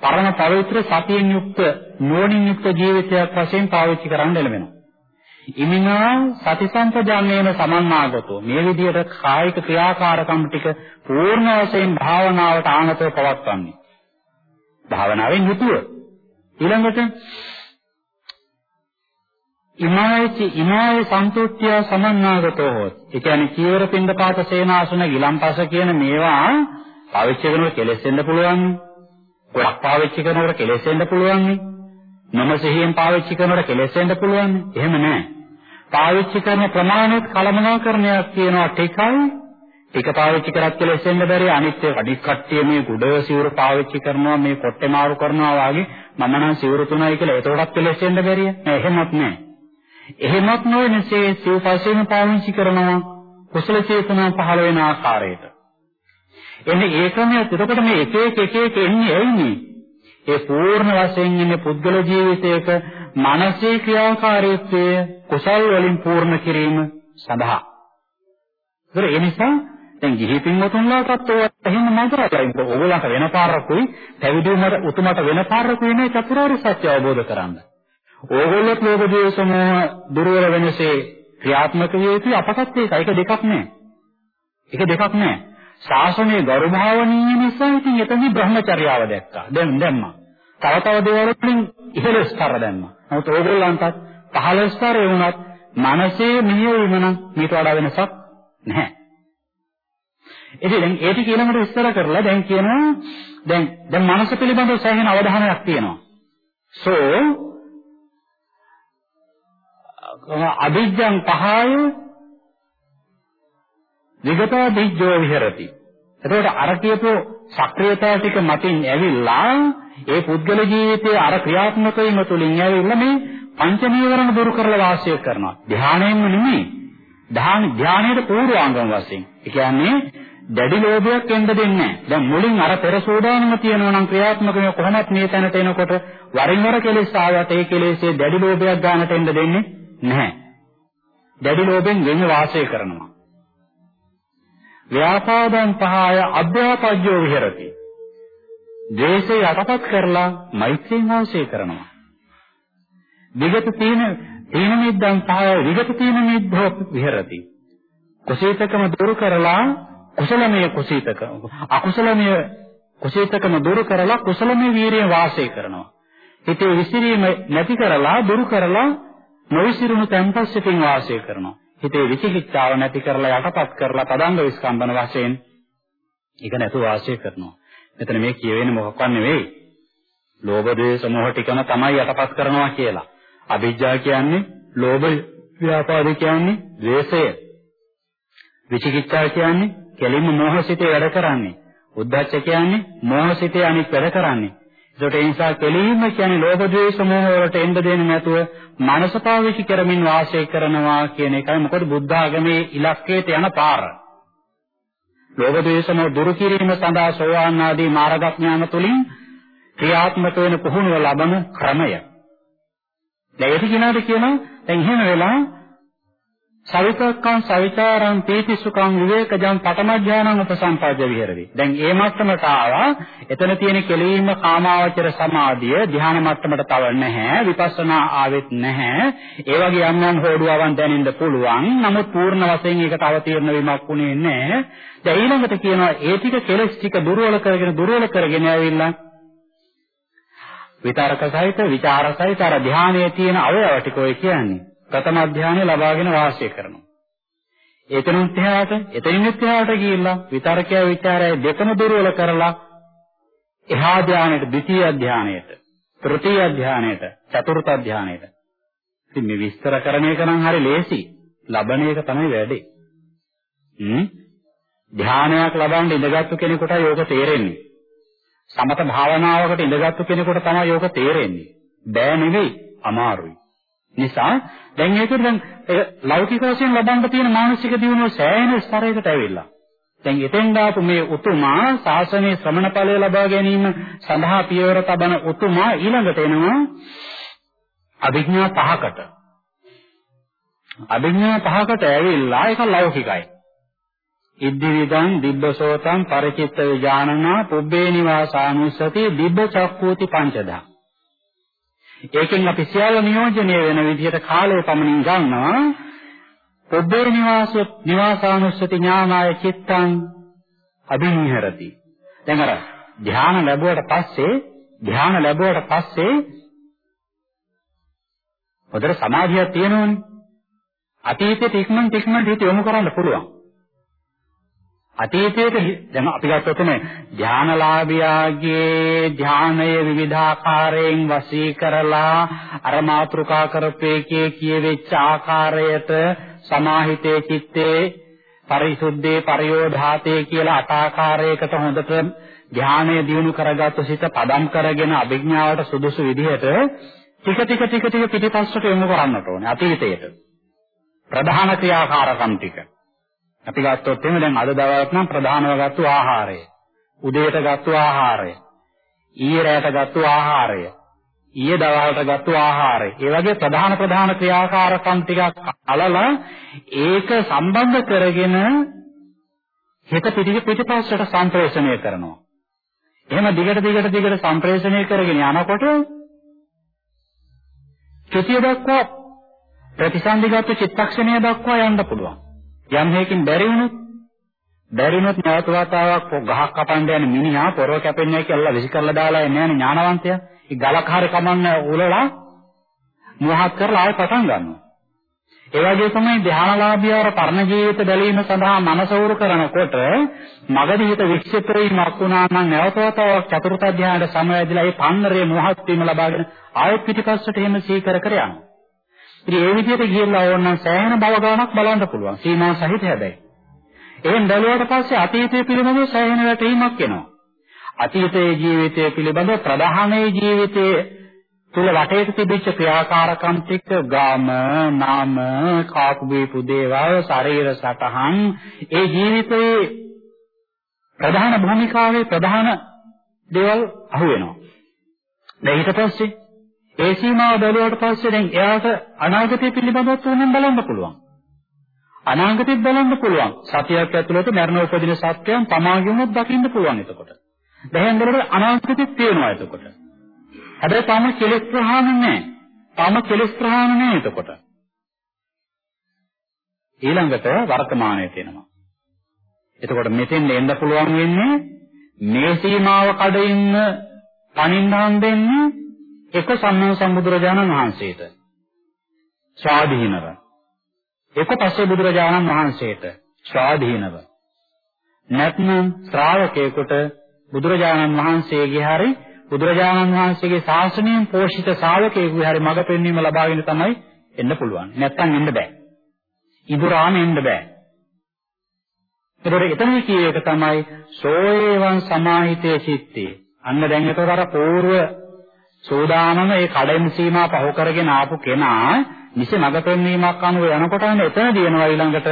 පරම පවිත්‍ර සතියෙන් යුක්ත නුවණින් යුක්ත ජීවිතයක් වශයෙන් පාවිච්චි කරන්න ලැබෙනවා. ඉමිනා සති සම්පජානේන සමන්නාගතෝ මේ විදිහට කායික ක්‍රියාකාරකම් ටික පූර්ණ වශයෙන් භාවනාවට ආනතව පවත්වන්නේ. භාවනාවෙන් යුතුව ඊළඟට ඉමායති ඉමාය සන්තුෂ්ත්‍ය සමන්නාගතෝ හොත්. ඒ කියන්නේ චීවර පින්ඩපාත සේනාසන ගිලම්පස කියන මේවා පාවිච්චි කරනකොට කෙලෙසෙන්න පුළුවන්. ගොඩක් පාවිච්චි කරනකොට කෙලෙසෙන්න පුළුවන්. නම සිහියෙන් පාවිච්චි කරනකොට කෙලෙසෙන්න පුළුවන්. එහෙම නැහැ. පාවිච්චි කරන ප්‍රමාණයත් කලමනාකරණයක් කියනවා ටිකයි. ටික පාවිච්චි කරත් කෙලෙසෙන්න බැරි අනිත් ඒ අඩික් කට්ටිය මේ ගුඩ සිවුරු පාවිච්චි කරනවා මේ කොට්ටේ මාරු කරනවා වගේ මම නම් සිවුරු තුනයි කියලා ඒතකොටත් කෙලෙසෙන්න බැරිය. නෑ එහෙමත් නෑ. එහෙමත් නොවනසේ සිව්පසෙම පාවිච්චි කරනවා කුසල චේතනා පහළ වෙන ආකාරයට. එන්නේ ඒකම එතකොට මේ එක එක එක එක එන්නේ ඇයිනේ? ඒ පූර්ණ වශයෙන් ඉන්නේ පුද්ගල ජීවිතයක මානසික ක්‍රියාකාරීත්වය කුසල් වලින් පූර්ණ කිරීම සඳහා. ඒතර ඒ නිසා දැන් ගිහි පින්වතුන්ලාටත් ඔය එහෙම නතරයි. ඕගොල්ලන්ට වෙන පාරකුයි පැවිදි වුණාට උතුමට වෙන පාරකුයි නේ චතුරාර්ය සත්‍ය අවබෝධ කරගන්න. ඕගොල්ලොත් ලෝභ දේශ මොහ දුර්වල වෙනසේ ක්‍රියාත්මක විය යුතුයි අපටත් ඒක එක දෙකක් නෑ. එක දෙකක් නෑ. ශාසනයේ ගරු භාවනීය නිසා ඉතින් එතනදි බ්‍රහ්මචර්යාව දැක්කා. දැන් දැම්මා. තව තව දේවල් වලින් ඉහළ ස්තර දැම්මා. නමුත් ඕගොල්ලන්ටත් පහළ ස්තරේ වුණත් මනසේ මෙහෙයවීම නම් ඊට වඩා වෙනසක් නැහැ. ඉතින් දැන් ඒ ටික ඊළඟට විස්තර කරලා දැන් කියනවා දැන් දැන් මනස පිළිබඳව සෑහෙන අවධානයක් තියෙනවා. so අභිජ්ජං පහය විගතෝ බිජ්ජෝ විහෙරති. එතකොට අර කියපු සක්‍රියතාව ටික මතින් ඇවිල්ලා ඒ පුද්ගල ජීවිතයේ අර ක්‍රියාත්මක වීම තුළින් ඇවිල්ලා මේ පංච නීවරණ දුරු කරලා වාසය කරනවා. ධානයෙන්ම නෙමෙයි. ධාන ධානයේ පූර්වාංගම වශයෙන්. ඒ කියන්නේ දැඩි ලෝභයක් එන්න දෙන්නේ නැහැ. දැන් මුලින් අර පෙර සෝදානම තියෙනවා නම් ක්‍රියාත්මක වෙන කොහොමත් මේ තැනට එනකොට වරින් වර කෙලෙස් ආවට ඒ කෙලෙස්ේ දැඩි ලෝභයක් ගන්නට එන්න දෙන්නේ නැහැ. දැඩි ලෝභෙන් වෙන වාසය කරනවා. ව්‍යාපාදං පහය අභ්‍යාපජ්ජෝ විහෙරති. ද්වේෂය යටපත් කරලා මෛත්‍රියෙන් වාසය කරනවා. විගත තීන තීන මිද්දං පහය විගත තීන මිද්දෝ විහෙරති. කුසීතකම දුරු කරලා කුසලමය කුසීතකම අකුසලමය කුසීතකම දුරු කරලා කුසලමය වීරිය වාසය කරනවා. හිතේ විසිරීම නැති කරලා දුරු කරලා නොවිසිරුණු තැන්පස්සකින් වාසය කරනවා. හිතේ විචිකිච්ඡාව නැති කරලා යටපත් කරලා තදංග විස්කම්බන වශයෙන් ඒක නැතුව වාසය කරනවා. මෙතන මේ කියවෙන්නේ මොකක්වත් නෙවෙයි. ලෝභ දේශ මොහ ටිකම තමයි යටපත් කරනවා කියලා. අවිජ්ජා කියන්නේ ලෝභ ව්‍යාපාද කියන්නේ ද්වේෂය. විචිකිච්ඡා කියන්නේ කෙලින්ම මෝහසිතේ වැඩ කරන්නේ. උද්ධච්ච කියන්නේ මෝහසිතේ අනිත් වැඩ කරන්නේ. ඒකට ඒ නිසා කෙලින්ම කියන්නේ ලෝභ ද්වේෂ මොහ වලට එන්න දෙන්නේ නැතුව මනස පාවිච්චි කරමින් වාසය කරනවා කියන එකයි මොකද බුද්ධ ආගමේ ඉලක්කයට යන පාර. ලෝභ ද්වේෂ මොහ දුරු කිරීම සඳහා සෝවාන් ආදී මාර්ගඥාන තුලින් ක්‍රියාත්මක වෙන පුහුණුව ලබන ක්‍රමය. දැන් ඒක කියනවාද කියනවා දැන් එහෙම වෙලා සවිතක්කං සවිචාරං පීතිසුඛං විවේකජං පඨමඥානං උපසම්පජ්ජ විහෙරති. දැන් ඒ මට්ටමට ආවා. එතන තියෙන කෙලීම කාමාවචර සමාධිය ධ්‍යාන මට්ටමට තව නැහැ. විපස්සනා ආවෙත් නැහැ. ඒ වගේ යම් යම් හොඩුවවන් දැනෙන්න පුළුවන්. නමුත් පූර්ණ වශයෙන් ඒකට අවතීර්ණ වීමක් උනේ නැහැ. දැන් ඊළඟට කියනවා ඒ ටික කෙලස් ටික දුර්වල කරගෙන දුර්වල කරගෙන ඇවිල්ලා විතරක සහිත, විචාර සහිත අර ධ්‍යානයේ තියෙන අවයව ටික ඔය කියන්නේ. ප්‍රථම අධ්‍යානය ලබාගෙන වාසය කරනවා. එතනින් එහාට, එතනින් එහාට ගිහිල්ලා විතරකය ਵਿਚාරය දෙකම දුර්වල කරලා එහා ධානයට, ද්විතීය ධානයට, තෘතීය ධානයට, චතුර්ථ ධානයට. ඉතින් මේ විස්තර කරන එක නම් හරි ලේසි. ලබන එක තමයි වැඩේ. හ්ම් ධානයක් ලබන්න ඉඳගත්තු කෙනෙකුට යෝග තේරෙන්නේ. සමත භාවනාවකට ඉඳගත්තු කෙනෙකුට තමයි යෝග තේරෙන්නේ. බෑ නෙවෙයි, අමාරුයි. නිසා දැන් ඒකට දැන් ලෞකික වශයෙන් ලබන්න තියෙන මානසික දියුණුව සෑහෙන ස්තරයකට ඇවිල්ලා. දැන් එතෙන් දාපු මේ උතුමා ශාසනයේ ශ්‍රමණ ඵලය ලබා ගැනීම සඳහා පියවර තබන උතුමා ඊළඟට එනවා අභිඥා පහකට. අභිඥා පහකට ඇවිල්ලා ඒක ලෞකිකයි. ඉද්දිවිදං දිබ්බසෝතං පරිචිත්ත විඥානනා පුබ්බේ නිවාසානුස්සති දිබ්බ චක්කූති පංචදා ඒකෙන් අපි සියල්ල නියෝජනය වෙන විදිහට කාලය පමණින් ගන්නවා. පුබ්බේ නිවාස නිවාසානුස්සති ඥානාය චිත්තං අභිනිහරති. දැන් අර ධ්‍යාන ලැබුවට පස්සේ ධ්‍යාන ලැබුවට පස්සේ හොඳට සමාධියක් තියෙනවනේ. අතීතයේ තික්මන් තික්මන් හිත යොමු කරන්න පුළුවන්. අතීතයේද දැන් අපි ගත්තොත් මේ ධානලාභියාගේ ධානය විවිධාකාරයෙන් වශී කරලා අර මාත්‍රිකා කරපේකේ කියවෙච්ච ආකාරයට සමාහිතේ චිත්තේ පරිසුද්ධේ පරියෝධාතේ කියලා අට ආකාරයකට හොඳට ධානය දියුණු කරගත්තු සිත පදම් කරගෙන අභිඥාවට සුදුසු විදිහට ටික ටික ටික ටික පිටිපස්සට යොමු කරන්නට ඕනේ අතීතයට. ප්‍රධාන ක්‍රියාකාරකම් ටික. අපි ගත්තොත් එimhe දැන් අද දවල්ට නම් ප්‍රධානව ගත්තු ආහාරය. උදේට ගත්තු ආහාරය. ඊයේ රැට ගත්තු ආහාරය. ඊයේ දවල්ට ගත්තු ආහාරය. ඒ වගේ ප්‍රධාන ප්‍රධාන ක්‍රියාකාරකම් ටිකක් අලලා ඒක සම්බන්ධ කරගෙන හිත පිටික පිටිපස්සට සම්ප්‍රේෂණය කරනවා. එහෙම දිගට දිගට දිගට සම්ප්‍රේෂණය කරගෙන යනකොට චුතිය දක්වා ප්‍රතිසන්දිගත චිත්තක්ෂණය දක්වා යන්න පුළුවන්. යම් හේකින් බැරි වුණොත් බැරි වුණොත් නැවත වතාවක් ගහක් කපන්න යන මිනිහා පොරව කැපෙන්නේ කියලා විසි කරලා දාලා එන්නේ නැහැ ඥානවන්තයා. ඒ ගලක් හරි කමන්න උලලා මොහත් කරලා ආයෙ පටන් ගන්නවා. ඒ වගේ තමයි ධානලාභියවර පරණ ජීවිත බැලීම සඳහා මනස උරු කරනකොට මගදී හිත වික්ෂිප්ත වීමක් වුණා නම් නැවත වතාවක් චතුර්ථ ධානයට සමවැදිලා ඒ පන්නරේ මොහත් වීම ලබාගෙන ආයෙත් පිටිපස්සට එහෙම සීකර කර යනවා. ඉතින් ඒ විදිහට ගිහිල්ලා ඕනනම් සෑහෙන බව ගානක් බලන්න පුළුවන්. සීමා සහිත හැබැයි. එහෙන් බැලුවට පස්සේ අතීතය පිළිබඳව සෑහෙන වැටහීමක් එනවා. අතීතයේ ජීවිතය පිළිබඳව ප්‍රධානයේ ජීවිතයේ තුල වටේට තිබිච්ච ක්‍රියාකාරකම් ටික ගාම නාම කාකුබේපු දේවල් ශරීර සතහන් ඒ ජීවිතයේ ප්‍රධාන භූමිකාවේ ප්‍රධාන දේවල් අහු වෙනවා. දැන් ඊට පස්සේ ඒ සීමාව බැලුවට පස්සේ දැන් එයාට අනාගතය පිළිබඳව උනම් බලන්න පුළුවන්. අනාගතෙත් බලන්න පුළුවන්. සතියක් ඇතුළත මරණ උපදින සත්‍යයන් තමාගෙමත් දකින්න පුළුවන් එතකොට. දැන් බලන්න අනාගතෙත් තියෙනවා එතකොට. හැබැයි තාම කෙලෙස් ප්‍රහාණය නැහැ. තාම කෙලෙස් ප්‍රහාණය නැහැ එතකොට. ඊළඟට වර්තමානයේ තියෙනවා. එතකොට මෙතෙන් එන්න පුළුවන් වෙන්නේ මේ සීමාව කඩින්න පනින්න හම්බෙන්නේ එක සම්මා සම්බුදුරජාණන් වහන්සේට ස්වාධීනව එක පස්සේ බුදුරජාණන් වහන්සේට ස්වාධීනව නැත්නම් ශ්‍රාවකයෙකුට බුදුරජාණන් වහන්සේගේ හරි බුදුරජාණන් වහන්සේගේ ශාසනයෙන් පෝෂිත ශ්‍රාවකයෙකුගේ හරි මඟ පෙන්වීම ලබාගෙන තමයි එන්න පුළුවන්. නැත්නම් එන්න බෑ. ඉදුරාම එන්න බෑ. ඒතකොට එතන කියේ එක තමයි සෝයේවං සමාහිතේ චිත්තේ. අන්න දැන් ඒතකොට අර పూర్ව සෝදානම ඒ කඩෙන් සීමා පහු කරගෙන ආපු කෙනා නිසි මඟ පෙන්වීමක් අනුව යනකොට අන්න එතන දිනනවා ඊළඟට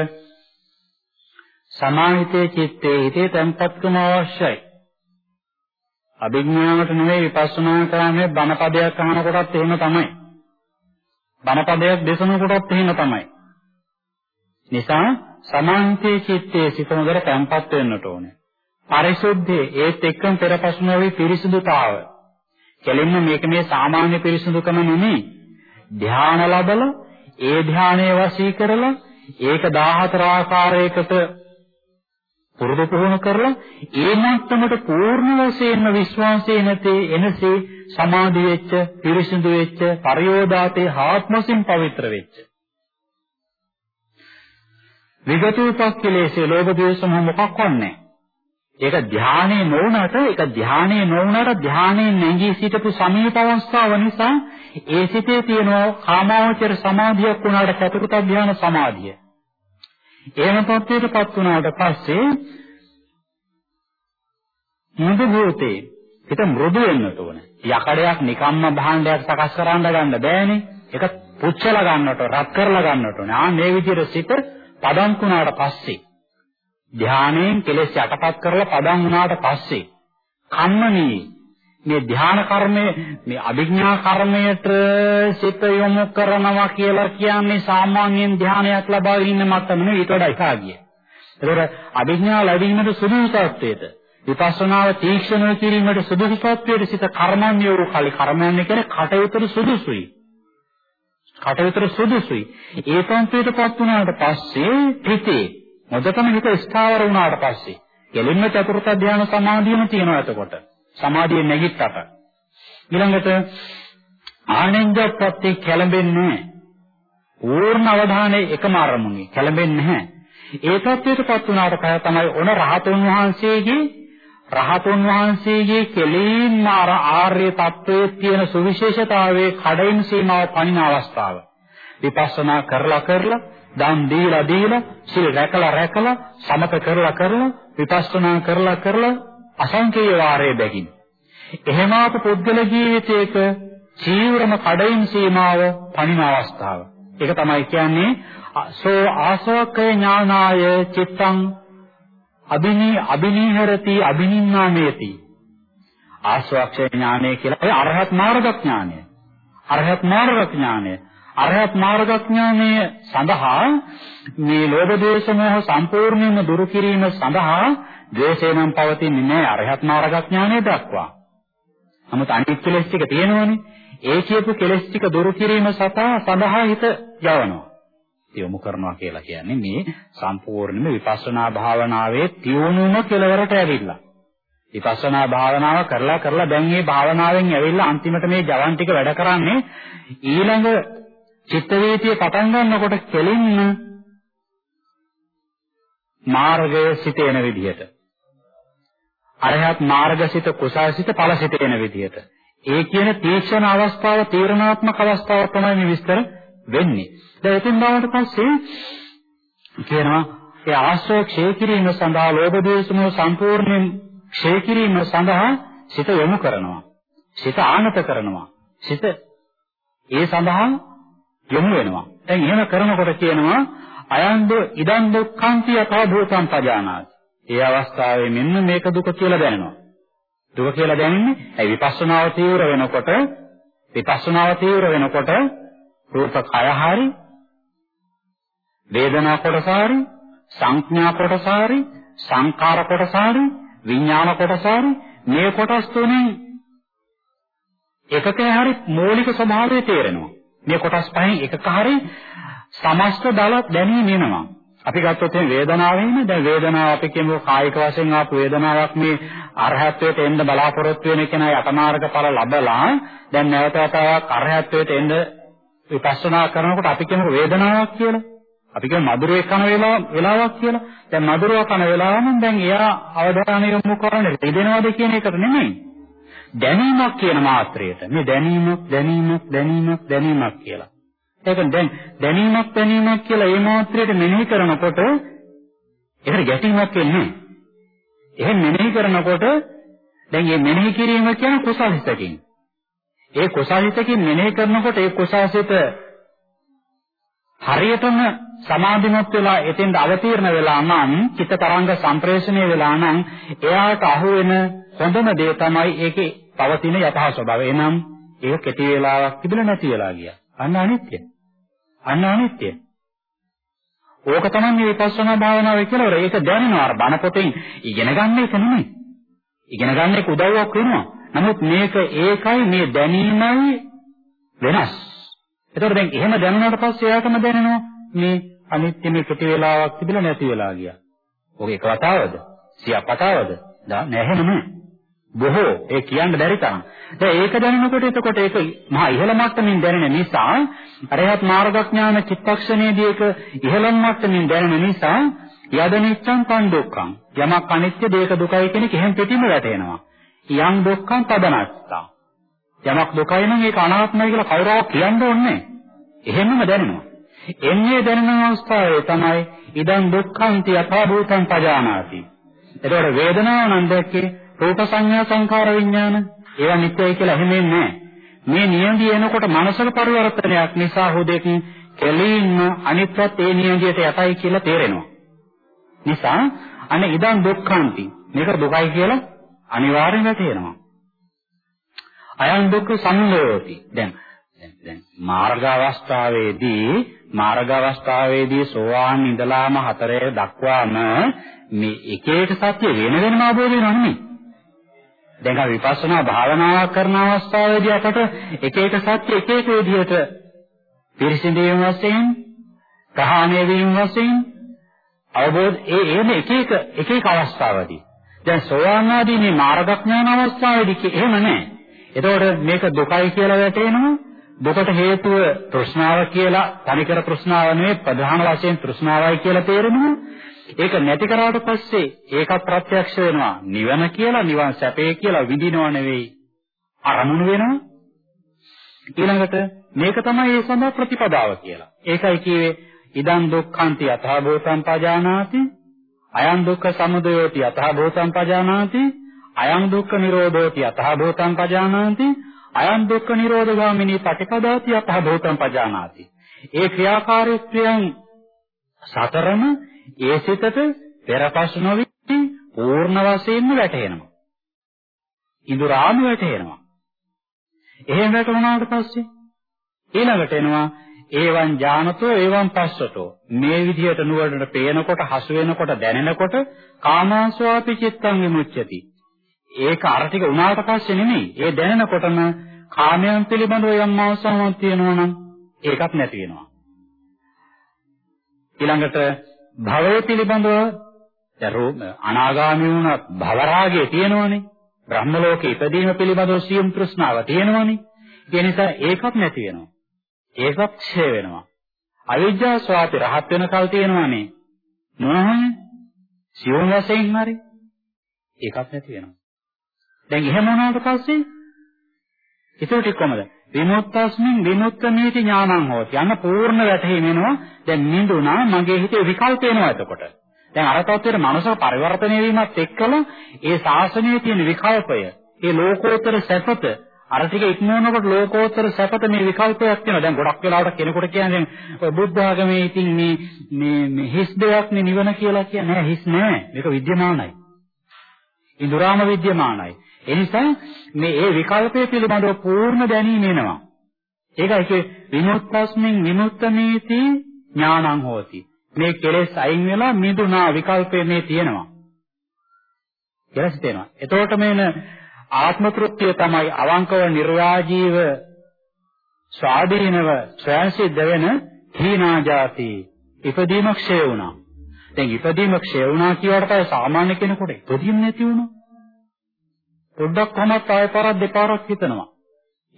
සමාහිතේ චිත්තේ හිතේ තැන්පත්කම අවශ්‍යයි. අභිඥාවට නෙවෙයි විපස්සනා කරන්නේ බණපදයක් අහන කොටත් එහෙම තමයි. බණපදයක් දේශන කොටත් එහෙම තමයි. නිසා සමාහිතේ චිත්තේ සිත හොඳට තැන්පත් වෙන්නට ඕනේ. පරිසුද්ධේ ඒත් එක්කම පෙරපසු නොවේ පිරිසුදුතාවය කෙලින්ම මේක මේ සාමාන්‍ය පිරිසුදුකම නෙමෙයි. ධානය ලැබලා ඒ ධානයේ වශී කරලා ඒක 14 ආකාරයකට පුරුදු පුහුණු කරලා ඒ මට්ටමට පූර්ණ වශයෙන්ම විශ්වාසය නැතේ එනසේ සමාධි වෙච්ච පිරිසිදු වෙච්ච පරියෝදාතේ ආත්මසින් පවිත්‍ර වෙච්ච විගතෝපක්ඛලේශේ ලෝභ දෝෂ මොකක්වත් නැහැ ඒක ධානයේ නොවුනට ඒක ධානයේ නොවුනට ධානයේ නැගී සිටපු සමීප අවස්ථාව නිසා ඒ සිතේ තියෙන කාමාවචර සමාධියක් වුණාට චතුර්ථ ධාන සමාධිය. එහෙම තත්ත්වයටපත් වුණාට පස්සේ මෘදු භූතේ ඒක මෘදු වෙන්නට ඕන. යකඩයක් නිකම්ම භාණ්ඩයක් සකස් කරන්න ගන්න බෑනේ. ඒක පුච්චලා ගන්නට රත් කරලා ගන්නට ඕනේ. ආ මේ විදිහට සිත පදම්කුණාට පස්සේ ධානයෙන් කෙලෙස් යටපත් කරලා පදන් වුණාට පස්සේ කම්මනී මේ ධාන කර්මයේ මේ අභිඥා කර්මයට සිත යොමු කරනවා කියලා කියන්නේ සාමාන්‍යයෙන් ධානයක් ලබා ගැනීම මත නෙවෙයි ඊට වඩා එහා ගිය. ඒතකොට අභිඥා ලැබීමට සුදුසු තත්වයට විපස්සනාව තීක්ෂණය කිරීමට සුදුසු තත්වයට සිත කර්මන්නේ වූ කලි කර්මන්නේ කියන්නේ කටයුතු සුදුසුයි. කටයුතු සුදුසුයි. ඒ තත්වයටපත් වුණාට පස්සේ හිතේ මොදකම හිත ස්ථාවර වුණාට පස්සේ කෙලින්ම චතුර්ථ ධ්‍යාන සමාධියම තියෙනවා එතකොට. සමාධිය නැගිට්ටට. ඊළඟට ආනෙන්ජප්පත්ති කැළඹෙන්නේ පූර්ණ අවධානය එකම අරමුණේ කැළඹෙන්නේ නැහැ. ඒ තත්ත්වයටපත් වුණාට පස්සේ තමයි ඔන රහතුන් වහන්සේගේ රහතුන් වහන්සේගේ කෙලින්ම අර ආර්ය තත්වයේ තියෙන සුවිශේෂතාවයේ කඩින් සීමාව පනින අවස්ථාව. විපස්සනා කරලා කරලා දන් දීලා දීලා සිල් රැකලා රැකලා සමත කරලා කරලා විපස්සනා කරලා කරලා අසංකේය වාරයේ බැගින්. එහෙම ආපු පුද්ගල ජීවිතයක චීවරම කඩින් සීමාව පනින අවස්ථාව. ඒක තමයි කියන්නේ සෝ ආසවකේ ඥානාය චිත්තං අබිනී අබිනීහරති අබිනින්නාමේති ආස්වාක්ෂය ඥානය කියලා ඒ අරහත් මාර්ග ඥානය අරහත් මාර්ග ඥානය අරහත් මාර්ග ඥානය සඳහා මේ ලෝභ දේශ මොහ සම්පූර්ණයෙන්ම දුරු කිරීම සඳහා ද්වේෂයෙන් පවතින්නේ නැහැ. අරහත් මාර්ග ඥානය දක්වා. නමුත් අනිත් කෙලෙස් ටික තියෙනවනේ. ඒ කියපු කෙලෙස් ටික දුරු කිරීම සතා සඳහා හිත යවනවා. යොමු කරනවා කියලා කියන්නේ මේ සම්පූර්ණයෙන්ම විපස්සනා භාවනාවේ තියුණුම කෙලවරට ඇවිල්ලා. විපස්සනා භාවනාව කරලා කරලා දැන් මේ භාවනාවෙන් ඇවිල්ලා අන්තිමට මේ ජවන් ටික වැඩ කරන්නේ ඊළඟ චිත්ත වේතිය පටන් ගන්නකොට කෙලින්ම මාර්ගයේ සිටේන විදිහට. අරහත් මාර්ගසිත කුසාසිත ඵලසිතේන විදිහට. ඒ කියන තීක්ෂණ අවස්ථාව තීරණාත්මක අවස්ථාව තමයි මේ විස්තර වෙන්නේ. දැන් එතින් බවට පස්සේ කියනවා ඒ ආශ්‍රය ක්ෂය කිරීම සඳහා ලෝභ දේශ මොහ සම්පූර්ණයෙන් ක්ෂය කිරීම සඳහා සිත යොමු කරනවා. සිත ආනත කරනවා. සිත ඒ සඳහා යොමු වෙනවා. දැන් එහෙම කරනකොට කියනවා අයන්ද ඉදන් දුක්ඛන්ති යථා භූතං පජානාති. ඒ අවස්ථාවේ මෙන්න මේක දුක කියලා දැනෙනවා. දුක කියලා දැනෙන්නේ ඒ විපස්සනාව තීව්‍ර වෙනකොට විපස්සනාව තීව්‍ර වෙනකොට රූප කය හරි වේදනා කොටසාරි සංඥා කොටසාරි සංකාර කොටසාරි විඥාන කොටසාරි මේ කොටස් තුනෙන් එකකේ හරි මූලික ස්වභාවය තේරෙනවා මේ කොටස් පහෙන් එකක හරි සමස්ත දල දැනීම එනවා අපි ගත්තොත් මේ වේදනාවෙම දැන් වේදනාව අපි කියමු කායික වශයෙන් ආපු වේදනාවක් මේ අරහත්ත්වයට එන්න බලාපොරොත්තු වෙන කෙනා යතමාර්ග ඵල ලබලා දැන් නැවත වතාවක් අරහත්ත්වයට එන්න විපස්සනා කරනකොට අපි කියමු වේදනාවක් කියලා අපි කියන මధుරේ කන වෙලාව වෙලාවක් කියලා. දැන් මధుරව කන වෙලාව නම් දැන් එයා අවධානය යොමු කරන්නේ රිදෙනවද කියන එකට නෙමෙයි. දැනීමක් කියන මාත්‍රයට. මේ දැනීමක් දැනීමක් දැනීමක් දැනීමක් කියලා. ඒක දැන් දැනීමක් දැනීමක් කියලා ඒ මාත්‍රයට මෙනෙහි කරනකොට ඒකට ගැටීමක් එන්නේ එහෙන් මෙනෙහි කරනකොට දැන් මේ මෙනෙහි කිරීම කියන්නේ කුසල හිතකින්. ඒ කුසල හිතකින් මෙනෙහි කරනකොට ඒ කුසාසිත හරියටම සමාධිමත් වෙලා එතෙන්ද අවතීර්ණ වෙලා නම් චිත්ත තරංග සම්ප්‍රේෂණය වෙලා නම් එයාට අහු වෙන හොඳම දේ තමයි ඒකේ පවතින යථා ස්වභාවය. එනම් ඒක කෙටි වේලාවක් තිබුණ නැති වෙලා ගියා. අන්න අනිත්‍ය. අන්න අනිත්‍ය. ඕක තමයි මේ විපස්සනා භාවනාව කියලා. ඒක දැනෙනවා. අර බණ පොතෙන් ඉගෙන ගන්න එක නෙමෙයි. ඉගෙන ගන්න එක උදව්වක් වෙනවා. නමුත් මේක ඒකයි මේ දැනීමයි වෙනස්. එතකොට දැන් එහෙම දැනුණාට පස්සේ එයාටම දැනෙනවා මේ අනිත්‍ය මේ කෙටි වෙලාවක් තිබිලා නැති වෙලා ගියා. ඔක එක වතාවද? සියක් වතාවද? නැහැ නෑ. බොහෝ ඒ කියන්න බැරි තරම්. දැන් ඒක දැනෙනකොට එතකොට ඒක මහා ඉහළ මට්ටමින් දැනෙන නිසා අරහත් මාර්ගඥාන චිත්තක්ෂණයේදී ඒක ඉහළ මට්ටමින් දැනෙන නිසා යදනිච්ඡං පන් දුක්ඛං යමක් අනිත්‍ය දෙයක දුකයි කියන කෙහෙන් පිටින්ම වැටෙනවා. යම් දුක්ඛං පදනස්සා. යමක් දුකයි නම් ඒක අනාත්මයි කියලා කවුරුවක් කියන්න ඕනේ එහෙමම දැනෙනවා. එන්නේ දැනෙන අවස්ථාවේ තමයි ඉදන් දුක්ඛන්ති යථා භූතං පජානාති. එතකොට වේදනාව නම් දැක්කේ රූප සංඥා සංඛාර විඥාන ඒවා නිත්‍යයි කියලා එහෙම නෑ. මේ නියඳි එනකොට මනසක පරිවර්තනයක් නිසා හුදෙක කෙලින්ම අනිත්‍යත් ඒ නියඳියට යටයි කියලා තේරෙනවා. නිසා අනේ ඉදන් දුක්ඛන්ති මේක දුකයි කියලා අනිවාර්යෙන්ම තේරෙනවා. අයං දුක්ඛ සංයෝති. දැන් දැන් මාර්ග අවස්ථාවේදී මාර්ග අවස්ථාවේදී සෝවාන් ඉඳලාම හතරේ දක්වාම මේ එක එක සත්‍ය වෙන වෙනම අවබෝධ වෙනවා නෙමෙයි. දැන් අපි විපස්සනා භාවනාවක් කරන අවස්ථාවේදී අපට එක එක සත්‍ය එක එක විදිහට පිරිසිඳීම වශයෙන්, ප්‍රහාණය වීම වශයෙන් අවබෝධ ඒ එන එක එක එක එක අවස්ථාවදී. දැන් සෝවාන් ආදී මේ මාර්ගඥාන අවස්ථාවේදී එහෙම නැහැ. එතකොට මේක දුකයි කියලා වැටෙනවා. දුකට හේතුව තෘෂ්ණාව කියලා තනිකර තෘෂ්ණාව නෙවෙයි ප්‍රධාන වශයෙන් තෘෂ්ණාවයි කියලා තේරෙනවා. ඒක නැති කරාට පස්සේ ඒකත් ප්‍රත්‍යක්ෂ වෙනවා. නිවන කියලා නිවන් සැපේ කියලා විඳිනව නෙවෙයි. අරමුණු වෙනවා. ඊළඟට මේක තමයි ඒ සඳහා ප්‍රතිපදාව කියලා. ඒකයි කියවේ ඉදං දුක්ඛන්ති යථා භූතං පජානාති අයං දුක්ඛ සමුදයෝති යථා භූතං පජානාති අයං දුක්ඛ නිරෝධෝති යථා භූතං පජානාති අයං දුක්ඛ නිරෝධගාමිනී පටිපදාති යතහ භූතං පජානාති. ඒ ක්‍රියාකාරීත්වයන් සතරම ඒ සිතට පෙරපසු නොවි පූර්ණ වශයෙන්ම වැටහෙනවා. ඉඳුරාම වැටහෙනවා. එහෙම වැටුණාට පස්සේ ඊළඟට එනවා ඒවන් ඥානතෝ ඒවන් පස්සතෝ මේ විදිහට නුවරට පේනකොට හසු වෙනකොට දැනෙනකොට කාමාස්වාපි චිත්තං විමුච්ඡති ඒක අර ටික උනාට පස්සේ නෙමෙයි ඒ දැනෙනකොටම කාමයන් පිළිබඳව යම් ආසාවක් තියෙනවා නම් ඒකත් නැති වෙනවා. ඊළඟට භවය පිළිබඳව දරෝ අනාගාමී වුණත් භවරාගය තියෙනවනේ. බ්‍රහ්ම ලෝකේ ඉපදීම පිළිබඳව සියුම් තෘෂ්ණාව තියෙනවනේ. ඒ නිසා ඒකත් නැති වෙනවා. ඒකත් ක්ෂය වෙනවා. අවිජ්ජා ස්වාති රහත් වෙනකල් තියෙනවනේ. මොනවද? සියුම් වශයෙන් හරි ඒකත් නැති වෙනවා. දැන් එහෙම වුණාට පස්සේ ඒකට කොහමද? විමුක්තස්මින් විමුක්ත නීති ඥානං හොති. යන පූර්ණ වැටහීම එනවා. දැන් නිඳුනා මගේ හිතේ විකල්ප එනවා එතකොට. දැන් අර තත්ත්වයට මනස පරිවර්තනය වීමත් එක්කලා ඒ ශාසනයේ තියෙන විකල්පය, ඒ ලෝකෝත්තර සැපත අර ටික ඉක්මවනකොට ලෝකෝත්තර සැපත මේ විකල්පයක් වෙනවා. දැන් ගොඩක් වෙලාවට කෙනෙකුට කියන්නේ ඔය බුද්ධ ආගමේ ඉතින් මේ මේ මේ හිස් දෙයක් නේ නිවන කියලා කියන්නේ නෑ හිස් නෑ. මේක විද්‍යමානයි. ඉඳුරාම විද්‍යමානයි. එනිසා මේ ඒ විකල්පය පිළිබඳව පූර්ණ දැනීම එනවා. ඒකයි කිය විමුක්තස්මින් විමුක්තමේති ඥානං හෝති. මේ කෙලෙස් අයින් වෙලා මිදුනා විකල්පය මේ තියෙනවා. කියලා හිතෙනවා. එතකොට මේන ආත්ම තෘප්තිය තමයි අවංකව නිර්වාජීව ස්වාධීනව ස්වයං සිද්ධ වෙන හීනාජාති ඉපදීම ක්ෂය වුණා. දැන් ඉපදීම ක්ෂය වුණා කියවට පස්සේ සාමාන්‍ය කෙනෙකුට ඉපදීම නැති වුණා. පොඩ්ඩක් කොහොමත් ආයෙ පාරක් දෙපාරක් හිතනවා.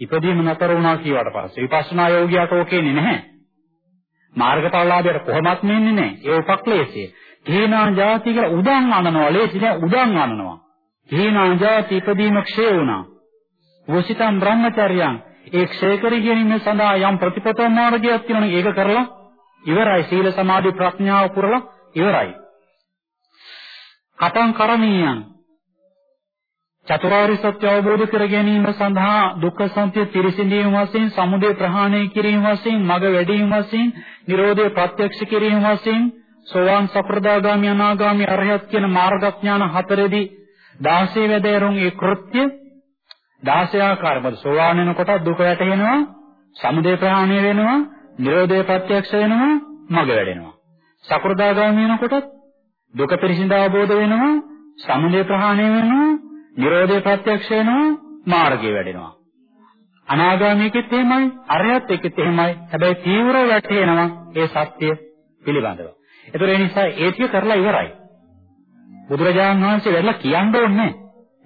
ඉපදීම නතර වුණා කියවට පස්සේ විපස්සනා යෝගියාට ඕකේන්නේ නැහැ. මාර්ගඵලලාභයට කොහොමත් මෙන්නේ නැහැ. ඒ උපක්ලේශය. තීනා ජාති කියලා උදන් අනනවා. ලේසි නෑ උදන් අනනවා. තීනා ජාති ඉපදීම ක්ෂය වුණා. වසිතම් බ්‍රහ්මචර්යයන් ඒ ක්ෂය කර ගැනීම සඳහා යම් ප්‍රතිපතම මාර්ගයක් තියෙනවා ඒක කරලා ඉවරයි. සීල සමාධි ප්‍රඥාව පුරලා ඉවරයි. කතං කරණීයං චතුරාර්ය සත්‍ය අවබෝධ කර ගැනීම සඳහා දුක්ඛ සත්‍ය පිරිසිඳීම වශයෙන්, සමුදය ප්‍රහාණය කිරීම වශයෙන්, මඟ වැඩිම වශයෙන්, Nirodha ප්‍රත්‍යක්ෂ කිරීම වශයෙන්, සෝවාන් සකෘදාගාමි අනාගාමි අරහත් කියන මාර්ගඥාන හතරෙදී 16 වැදෑරුම් ඒ කෘත්‍ය 16 ආකාරවල සෝවාන් වෙනකොට දුක වැටහෙනවා, සමුදය ප්‍රහාණය වෙනවා, Nirodha ප්‍රත්‍යක්ෂ වෙනවා, මඟ වැඩෙනවා. සකෘදාගාමි වෙනකොට දුක පිරිසිඳ අවබෝධ වෙනවා, සමුදය ප්‍රහාණය වෙනවා නිරෝධය ප්‍රත්‍යක්ෂ වෙනවා මාර්ගය වැඩෙනවා. අනාගාමීකෙත් එහෙමයි, අරයත් එක්කෙත් එහෙමයි. හැබැයි තීව්‍ර වැටෙනවා ඒ සත්‍ය පිළිබඳව. ඒතර ඒ නිසා ඒ ටික කරලා ඉවරයි. බුදුරජාණන් වහන්සේ වැඩලා කියන්න ඕනේ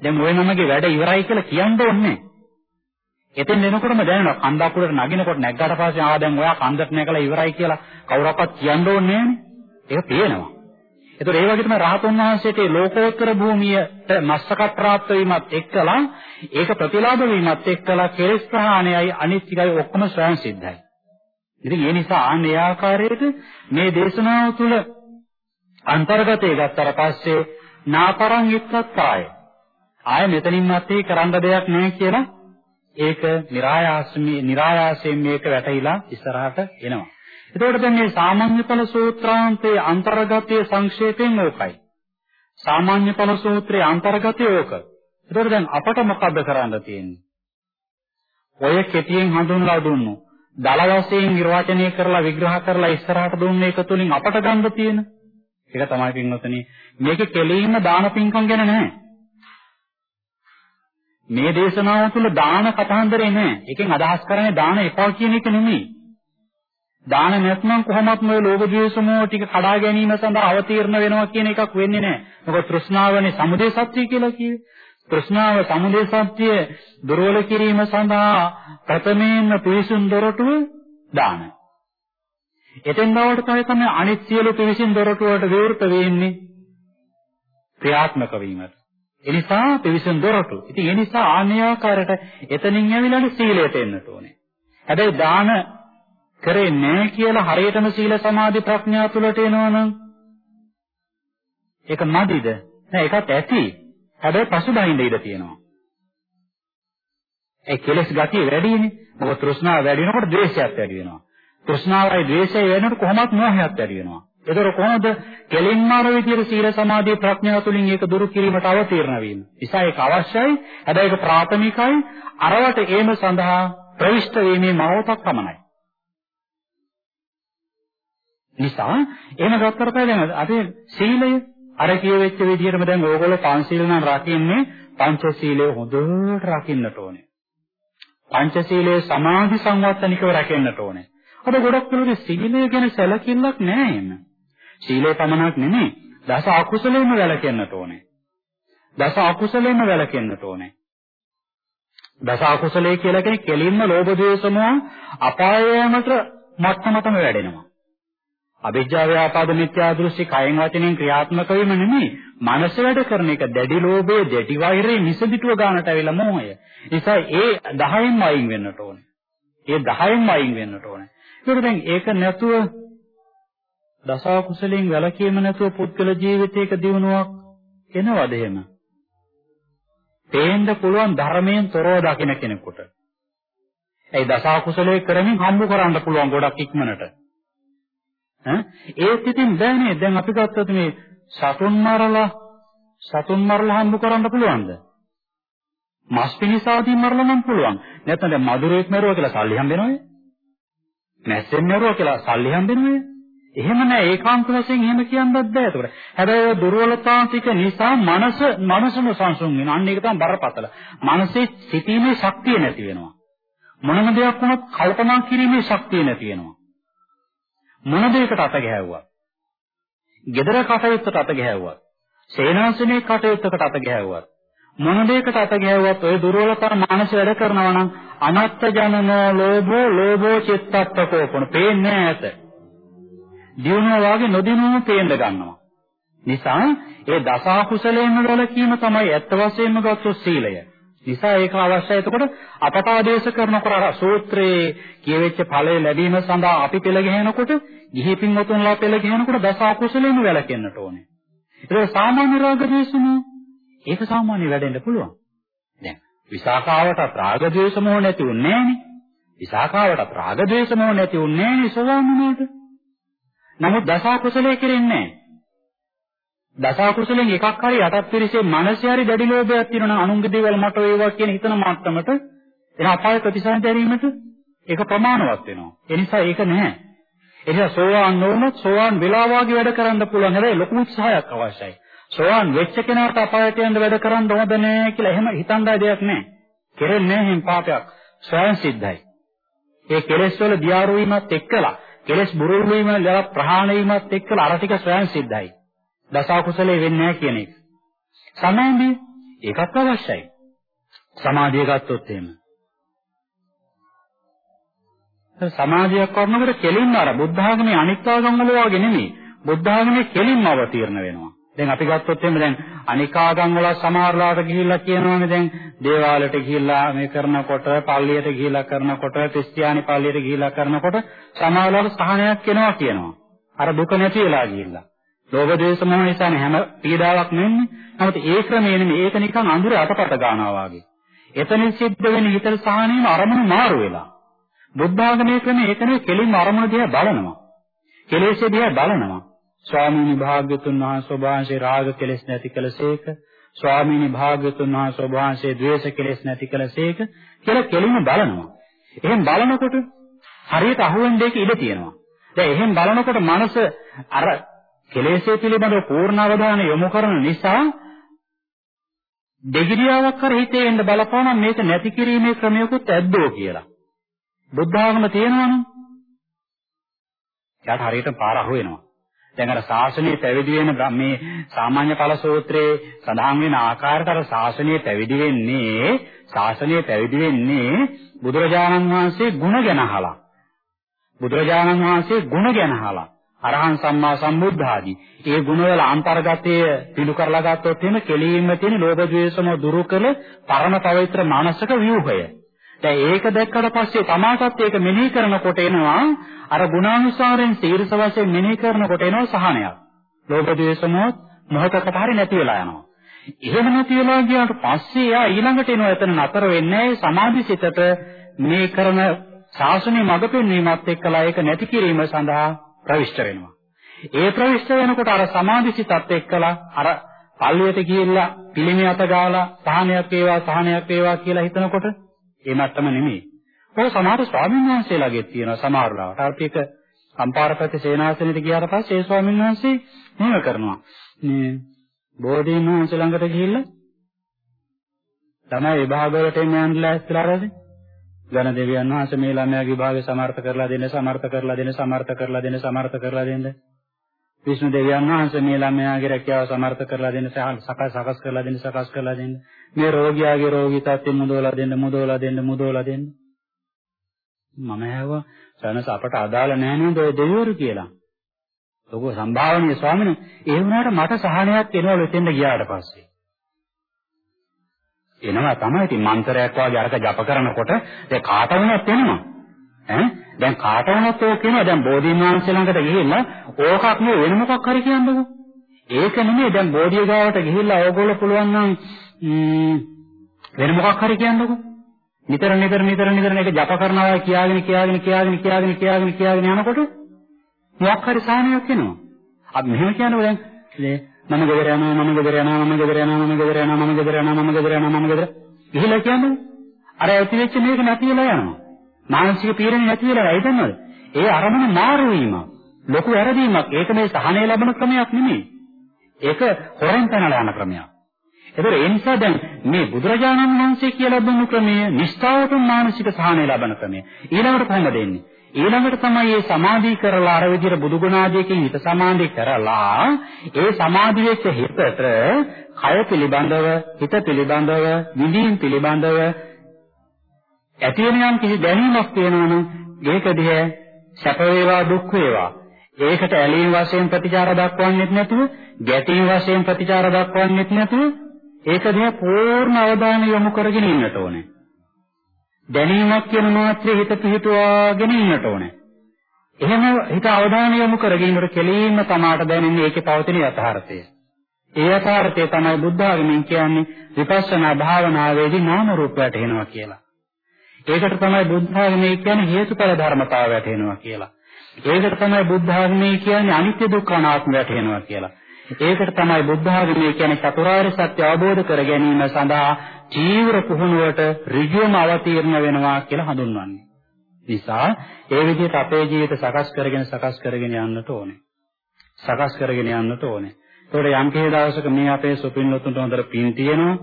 දැන් ඔය නමගේ වැඩ ඉවරයි කියලා කියන්න ඕනේ එතෙන් එනකොටම දැනෙනවා කන්දක් උඩට නගිනකොට නැග්ගාට පස්සේ ආවා දැන් ඔයා කන්දට නැගලා ඉවරයි කියලා කවුරක්වත් කියන්න ඕනේ නෑනේ. ඒක පේනවා. ඒතකොට ඒ වගේ තමයි රහතන් වහන්සේට ලෝකෝත්තර භූමියට මස්සකත් પ્રાપ્ત වීමත් එක්කලා ඒක ප්‍රතිලාභ වීමත් එක්කලා කෙලෙස් ප්‍රහාණයයි අනිත් ටිකයි ඔක්කොම ස්වයං සිද්ධයි. ඉතින් ඒ නිසා ආන් ඒ ආකාරයට මේ දේශනාව තුළ අන්තර්ගතය ගත්තර පස්සේ නාපරං ඉත්තත්කාය ආය මෙතනින් මතේ කරන්න දෙයක් නැහැ කියලා ඒක નિરાයාසමේ નિરાයාසයෙන් මේක වැටහිලා ඉස්සරහට එනවා. එතකොට දැන් මේ සාමාන්‍ය ඵල සූත්‍රාන්තයේ අන්තර්ගතයේ සංක්ෂේපයෙන් ඕකයි. සාමාන්‍ය ඵල සූත්‍රයේ අන්තර්ගතය ඕක. එතකොට දැන් අපට මොකද්ද කරන්න තියෙන්නේ? ඔය කෙටියෙන් හඳුන්ලා දුන්නු. දල වශයෙන් නිර්වචනය කරලා විග්‍රහ කරලා ඉස්සරහට දුන්න එක තුලින් අපට ගන්න තියෙන. ඒක තමයි පින්වතුනි. මේක කෙලින්ම දාන පින්කම් ගැන නැහැ. මේ දේශනාව තුළ දාන කතාන්දරේ නැහැ. එකෙන් අදහස් කරන්නේ දාන එපා කියන එක නෙමෙයි. දාන නැත්නම් කොහොමත් මේ ලෝභ ද්වේෂ මොහ ටික කඩා ගැනීම සඳහා අවතීර්ණ වෙනවා කියන එකක් වෙන්නේ නැහැ. මොකද තෘෂ්ණාවනේ සමුදය සත්‍ය කියලා කිව්වේ. තෘෂ්ණාව සමුදය සත්‍ය දුර්වල කිරීම සඳහා ප්‍රථමයෙන්ම පිවිසුම් දොරටුව දාන. එතෙන් බවට තමයි තමයි අනිත් සියලු පිවිසුම් දොරටු වලට විවෘත වෙන්නේ ක්‍රියාත්මක වීමට. එනිසා පිවිසුම් දොරටු. ඉතින් ඒ නිසා ආන්‍යාකාරයට එතනින් ඇවිල්ලා සීලයට එන්නට ඕනේ. හැබැයි දාන කරේ නැහැ කියලා හරියටම සීල සමාධි ප්‍රඥා තුලට එනවනම් ඒක මදිද? නෑ ඒකත් ඇති. හැබැයි පසුබහිඳ ඉඩ තියෙනවා. ඒ කෙලස් ගතිය වැඩිනේ. මොකද තෘෂ්ණාව වැඩි වෙනකොට ද්වේෂයත් වැඩි වෙනවා. තෘෂ්ණාවයි ද්වේෂයයි වෙනකොට කොහොමත් මෝහයත් වැඩි වෙනවා. ඒතර කොහොමද කෙලින්ම අර විදියට සීල සමාධි ප්‍රඥාව තුලින් ඒක දුරු කිරීමට අවතීර්ණ වීම. නිසා ඒක අවශ්‍යයි. හැබැයි ඒක ප්‍රාථමිකයි. අරවට ඒම සඳහා ප්‍රවිෂ්ඨ වීමේ මහවතක් පමණයි. නිසා එහෙම ගත්තට දැන් අපේ සීලය අර කියවෙච්ච විදිහටම දැන් ඕගොල්ලෝ පංචශීල නම් රකින්නේ පංචශීලය හොඳට රකින්නට ඕනේ. පංචශීලයේ සමාධි සංවත්තනිකව රැකෙන්නට ඕනේ. අද ගොඩක් වෙලාවට සීලය ගැන සැලකිල්ලක් නැහැ එන්න. සීලය පමණක් නෙමෙයි දස අකුසලෙම වැළකෙන්නට ඕනේ. දස අකුසලෙම වැළකෙන්නට ඕනේ. දස අකුසලයේ කියලා කියන්නේ කෙලින්ම ලෝභ ද්වේෂ මොහ අපායයකට මට්ටමටම වැඩෙනවා. අවිජ්ජා ව්‍යාපාද මිත්‍යා දෘෂ්ටි කයෙන් වචනෙන් ක්‍රියාත්මක වීම නෙමෙයි මනස වැඩ කරන එක දැඩි ලෝභය දැඩි වෛරය නිසදිටුව ගන්නට ඇවිල්ලා මොහය. නිසා ඒ 10න්ම අයින් වෙන්නට ඕනේ. ඒ 10න්ම අයින් වෙන්නට ඕනේ. ඒකට දැන් ඒක නැතුව දස කුසලයෙන් වැළකීම නැතුව පුද්ගල ජීවිතයක දියුණුවක් එනවද එහෙම? පේන්න පුළුවන් ධර්මයෙන් තොරව දකින කෙනෙකුට. ඒ දස කුසලයේ කරමින් හම්බ කරන්න පුළුවන් ගොඩක් ඉක්මනට. ඈ ඒත් ඉතින් බෑනේ දැන් අපි ගත්තොත් මේ සතුන් මරලා සතුන් මරලා හම්බ කරන්න පුළුවන්ද? මස් පිණිසාදී මරලා නම් පුළුවන්. නැත්නම් දැන් මధుරෙක් මරුවා කියලා සල්ලි හම්බෙනවද? නැස්සෙන් මරුවා කියලා සල්ලි හම්බෙනවද? එහෙම නෑ ඒකාන්ත වශයෙන් එහෙම කියන්නත් බෑ ඒකට. හැබැයි දුර්වලතා ටික නිසා මනස මනසම සංසුන් වෙනවා. අන්න ඒක තමයි බරපතල. මනසේ සිටීමේ ශක්තිය නැති වෙනවා. මොනම දෙයක් වුණත් කල්පනා කිරීමේ ශක්තිය නැති වෙනවා. මොන දෙයකට අත ගැහැව්වත්, gedara කටයුත්තට අත ගැහැව්වත්, සේනාසනේ කටයුත්තකට අත ගැහැව්වත්, මොන දෙයකට අත ගැහැව්වත් ඔය දුර්වලතර මානස වැඩ කරනවා නම් අනත්ත ජනනෝ ලෝභෝ ලෝභෝ චිත්තප්පකෝපන පේන්නේ නැත. දිනුවා වාගේ නොදිනුවම පේන්න ගන්නවා. නිසා ඒ දස කුසලයෙන් වලකීම තමයි ඇත්ත වශයෙන්ම ගත්තොත් සීලය. නිසා ඒක අවශ්‍යයි. එතකොට අපට ආදේශ කරනකොට අර සූත්‍රයේ කියවෙච්ච ඵලය ලැබීම සඳහා අපි පෙළ ගැහෙනකොට, ගිහි පින්වතුන්ලා පෙළ ගැහෙනකොට දස අකුසලෙම වැළකෙන්නට ඕනේ. ඒක සාමාන්‍ය රාග දේශම ඒක සාමාන්‍ය වැඩෙන්න පුළුවන්. දැන් විසාකාවට රාග දේශ මොහ නැති උන්නේ නෑනේ. විසාකාවට රාග දේශ මොහ නැති උන්නේ නෑනේ සෝවාන් වුණාට. නමුත් දස අකුසලයේ කෙරෙන්නේ නෑ. දසකුසලෙන් එකක් හරි යටත් පිරිසේ මනසේ හරි දැඩි ලෝභයක් තියෙනවා නම් අනුන්ගේ දේවල් මට වේවා කියන හිතන මට්ටමට එන අපාය ප්‍රතිසංදැරීමට ඒක ප්‍රමාණවත් වෙනවා. ඒ නිසා ඒක නැහැ. ඒ නිසා සෝවාන් නොවුනොත් සෝවාන් වෙලා වාගේ වැඩ කරන්න පුළුවන්. හැබැයි ලොකු උත්සාහයක් අවශ්‍යයි. සෝවාන් වෙච්ච කෙනාට අපායට යන්න වැඩ කරන්න හොඳ නෑ කියලා එහෙම හිතන්නයි දෙයක් නෑ. කෙරෙන්නේ නැහැ පාපයක්. ස්වයං සිද්ධයි. ඒ කෙලෙස් වල දියාරු වීමත් එක්කලා කෙලෙස් බුරුල් වීම ප්‍රහාණය වීමත් එක්කලා අර ටික ස්වයං සිද්ධයි. දස අකුසලයේ වෙන්නේ නැහැ කියන එක. සමාධිය ඒකත් අවශ්‍යයි. සමාධිය ගත්තොත් එහෙම. සමාධියක් කරනකොට කෙලින්ම අර බුද්ධ ආගමේ අනිත් ආගම් වල වගේ නෙමෙයි. බුද්ධ ආගමේ කෙලින්ම අවතීර්ණ වෙනවා. දැන් අපි ගත්තොත් එහෙම දැන් අනික් ආගම් වල සමහරලාට ගිහිල්ලා කියනවානේ දැන් දේවාලයට ගිහිල්ලා මේ කරනකොට පල්ලියට ගිහිල්ලා කරනකොට ක්‍රිස්තියානි පල්ලියට ගිහිල්ලා කරනකොට සමහරලාට සහනයක් එනවා කියනවා. අර දුක නැති වෙලා ගිහිල්ලා. ලෝභ දේශ මොහ නිසානේ හැම පීඩාවක් නෙන්නේ. නමුත් ඒ ක්‍රමයේ නෙමෙයි ඒක නිකන් අඳුර අතපත ගන්නවා වගේ. එතනින් සිද්ධ වෙන හිතේ සහනීම අරමුණු මාරු වෙලා. බුද්ධ ආගමේ ක්‍රමයේ ඒක නෙවෙයි කෙලින්ම අරමුණ දිහා බලනවා. කෙලෙස් දිහා බලනවා. ස්වාමීන් වහන්සේ භාග්‍යතුන් වහන්සේ ඔබ වහන්සේ රාග කෙලෙස් නැති කළසේක. ස්වාමීනි භාග්‍යතුන් වහන්සේ ඔබ වහන්සේ ද්වේෂ කෙලෙස් නැති කළසේක කියලා කෙලින්ම බලනවා. එහෙන් බලනකොට හරියට අහුවෙන් දෙක ඉඩ තියෙනවා. දැන් එහෙන් බලනකොට මනස අර කෙලෙස්ේ පිළිබඳව පූර්ණ අවධානය යොමු කරන නිසා දෙගිරියාවක් කර හිතේ එන්න බලපාන මේක නැති කිරීමේ ක්‍රමයකුත් ඇද්දෝ කියලා. බුද්ධ ආගම තියෙනවනේ. යාට හරියට පාර අහු වෙනවා. දැන් අර ශාසනයේ පැවිදි වෙන මේ සාමාන්‍ය ඵල සූත්‍රයේ සඳහන් වෙන ආකාරයට අර ශාසනයේ පැවිදි වෙන්නේ ශාසනයේ පැවිදි වෙන්නේ බුදුරජාණන් වහන්සේ ගුණ ගැන අහලා. බුදුරජාණන් වහන්සේ ගුණ ගැන අහලා. අරහන් සම්මා සම්බුද්ධ ආදී. ඒ ගුණවල අන්තර්ගතය පිළි කරලා ගත්තොත් එහෙම කෙලීම තියෙන ලෝභ ද්වේෂම දුරු කළ පරම පවිත්‍ර මානසික ව්‍යුහය. දැන් ඒක දැක්කට පස්සේ තමාටත් ඒක මෙනෙහි කරනකොට එනවා අර ගුණානුසාරයෙන් සීරස වශයෙන් මෙනෙහි කරනකොට එනවා සහනයක්. ලෝභ ද්වේෂම මොහතකට හරි නැති වෙලා යනවා. එහෙම නැති වෙලා ගියාට පස්සේ යා ඊළඟට එනවා එතන නතර වෙන්නේ සමාධිසිතට මේ කරන ශාසනීය මඟ පෙන්වීමත් එක්කලා ඒක නැති කිරීම සඳහා ප්‍රවිෂ්ඨ වෙනවා. ඒ ප්‍රවිෂ්ඨ වෙනකොට අර සමාධිසිතත් එක්කලා අර පල්ලියට ගිහිල්ලා පිළිමේ අත ගාලා සහනයක් වේවා සහනයක් වේවා කියලා හිතනකොට ඒ මට්ටම නෙමෙයි. ඔය සමහර ස්වාමීන් වහන්සේලාගේ තියෙනවා සමහර ලාවට. අර ටික සම්පාරපති සේනාසනෙට ගියාට පස්සේ ඒ ස්වාමීන් වහන්සේ මෙහෙම කරනවා. මේ බෝධීන් වහන්සේ ළඟට ගිහිල්ලා තමයි විභාග වලට එන්න ලෑස්තිලා රැඳේ. ඝන දෙවියන් වහන්සේ මේ ළමයාගේ විභාගය සමර්ථ කරලා දෙන්න සමර්ථ කරලා දෙන්න සමර්ථ කරලා දෙන්න සමර්ථ කරලා දෙන්න. විෂ්ණු දෙවියන් වහන්සේ මේ ළමයාගේ රැකියාව සමර්ථ කරලා දෙන්න සකස් සකස් කරලා දෙන්න සකස් කරලා දෙන්න. මේ රෝගියාගේ රෝගී තත්ත්වෙ මුදවලා දෙන්න මුදවලා දෙන්න මුදවලා දෙන්න. මම ඇහුවා සනස අපට අදාළ නැහැ නේද ඔය දෙවිවරු කියලා. ලොකු සම්භාවනීය ස්වාමීන් ඒ වුණාට මට සහනයක් එනවලු එතෙන්ද ගියාට පස්සේ. එනවා තමයි. ඉතින් මන්ත්‍රයක් වගේ අරක ජප කරනකොට දැන් කාට වුණත් එනවා. ඈ දැන් කාට වුණත් ඕක කියනවා. දැන් බෝධීන් වහන්සේ ළඟට ගිහිල්ලා ඕකක් නෙවෙයි වෙන මොකක් හරි කියන්නකෝ. ඒක නෙමෙයි දැන් බෝධිය ගාවට ගිහිල්ලා ඕගොල්ලෝ පුළුවන් නම් වෙන මොකක් හරි කියන්නකෝ. නිතර නිතර නිතර නිතර මේක ජප කරනවා කියාගෙන කියාගෙන කියාගෙන කියාගෙන කියාගෙන කියාගෙන යනකොට මොකක් හරි සාහනයක් එනවා. අපි මෙහෙම කියනකොට දැන් මම ගෙදර යනවා මම ගෙදර යනවා මම ගෙදර යනවා මම ගෙදර යනවා මම ගෙදර යනවා මම ගෙදර යනවා මම ගෙදර ගිහිලා කියන්නේ අර ඇති වෙච්ච මේක නැති වෙලා යනවා. මානසික පීඩන නැති වෙලා ඇයි දන්නවද? ඒ අරමුණ මාරු වීම ලොකු වැරදීමක්. ඒක මේ සහනය ලැබෙන ක්‍රමයක් නෙමෙයි. ඒක හොරෙන් පැනලා යන ක්‍රමයක්. ඒතර ඒ නිසා දැන් මේ බුදුරජාණන් වහන්සේ කියලා දුන්නු ක්‍රමය නිෂ්ඨාවතුන් මානසික සහනය ලබන ක්‍රමය. ඊළඟට කොහොමද එන්නේ? ඊළඟට තමයි මේ සමාධි කරලා අර විදිහට බුදු ගුණ ආදීකින් හිත සමාධි කරලා ඒ සමාධි වෙච්ච හිතට කය පිළිබඳව හිත පිළිබඳව විඳීම් පිළිබඳව ඇති වෙන යම් කිසි දැනීමක් තියෙනවනම් ඒක දිහා සැප වේවා දුක් වේවා. ඒකට ඇලීම් වශයෙන් ප්‍රතිචාර දක්වන්නෙත් නැතුව ගැටීම් වශයෙන් ප්‍රතිචාර දක්වන්නෙත් නැතුව ඒක දිහා පූර්ණ අවධානය යොමු කරගෙන ඉන්නට ඕනේ. දැනීමක් කියන මාත්‍රේ හිත පිහිටුවාගෙන ඉන්නට ඕනේ. එහෙම හිත අවධානය යොමු කරගෙන ඉන්නකොට කෙලින්ම තමාට දැනෙන්නේ ඒකේ පවතින යථාර්ථය. ඒ යථාර්ථය තමයි බුද්ධ ආගමෙන් කියන්නේ විපස්සනා භාවනාවේදී නාම රූප වැටෙනවා කියලා. ඒකට තමයි බුද්ධ ආගමේ කියන්නේ හේතුඵල ධර්මතාව වැටෙනවා කියලා. ඒකට තමයි බුද්ධ ආගමේ කියන්නේ අනිත්‍ය දුක්ඛ අනාත්ම වැටෙනවා කියලා. ඒකට තමයි බුද්ධ ආගමේ කියන්නේ චතුරාර්ය සත්‍ය අවබෝධ කර ගැනීම සඳහා ජීවර පුහුණුවට ඍජුවම අවතීර්ණ වෙනවා කියලා හඳුන්වන්නේ. නිසා ඒ විදිහට අපේ ජීවිත සකස් කරගෙන සකස් කරගෙන යන්නට ඕනේ. සකස් කරගෙන යන්නට ඕනේ. ඒතකොට යම් කිසි දවසක මේ අපේ සුපින්වතුන්ට හොඳට පින් තියෙනවා.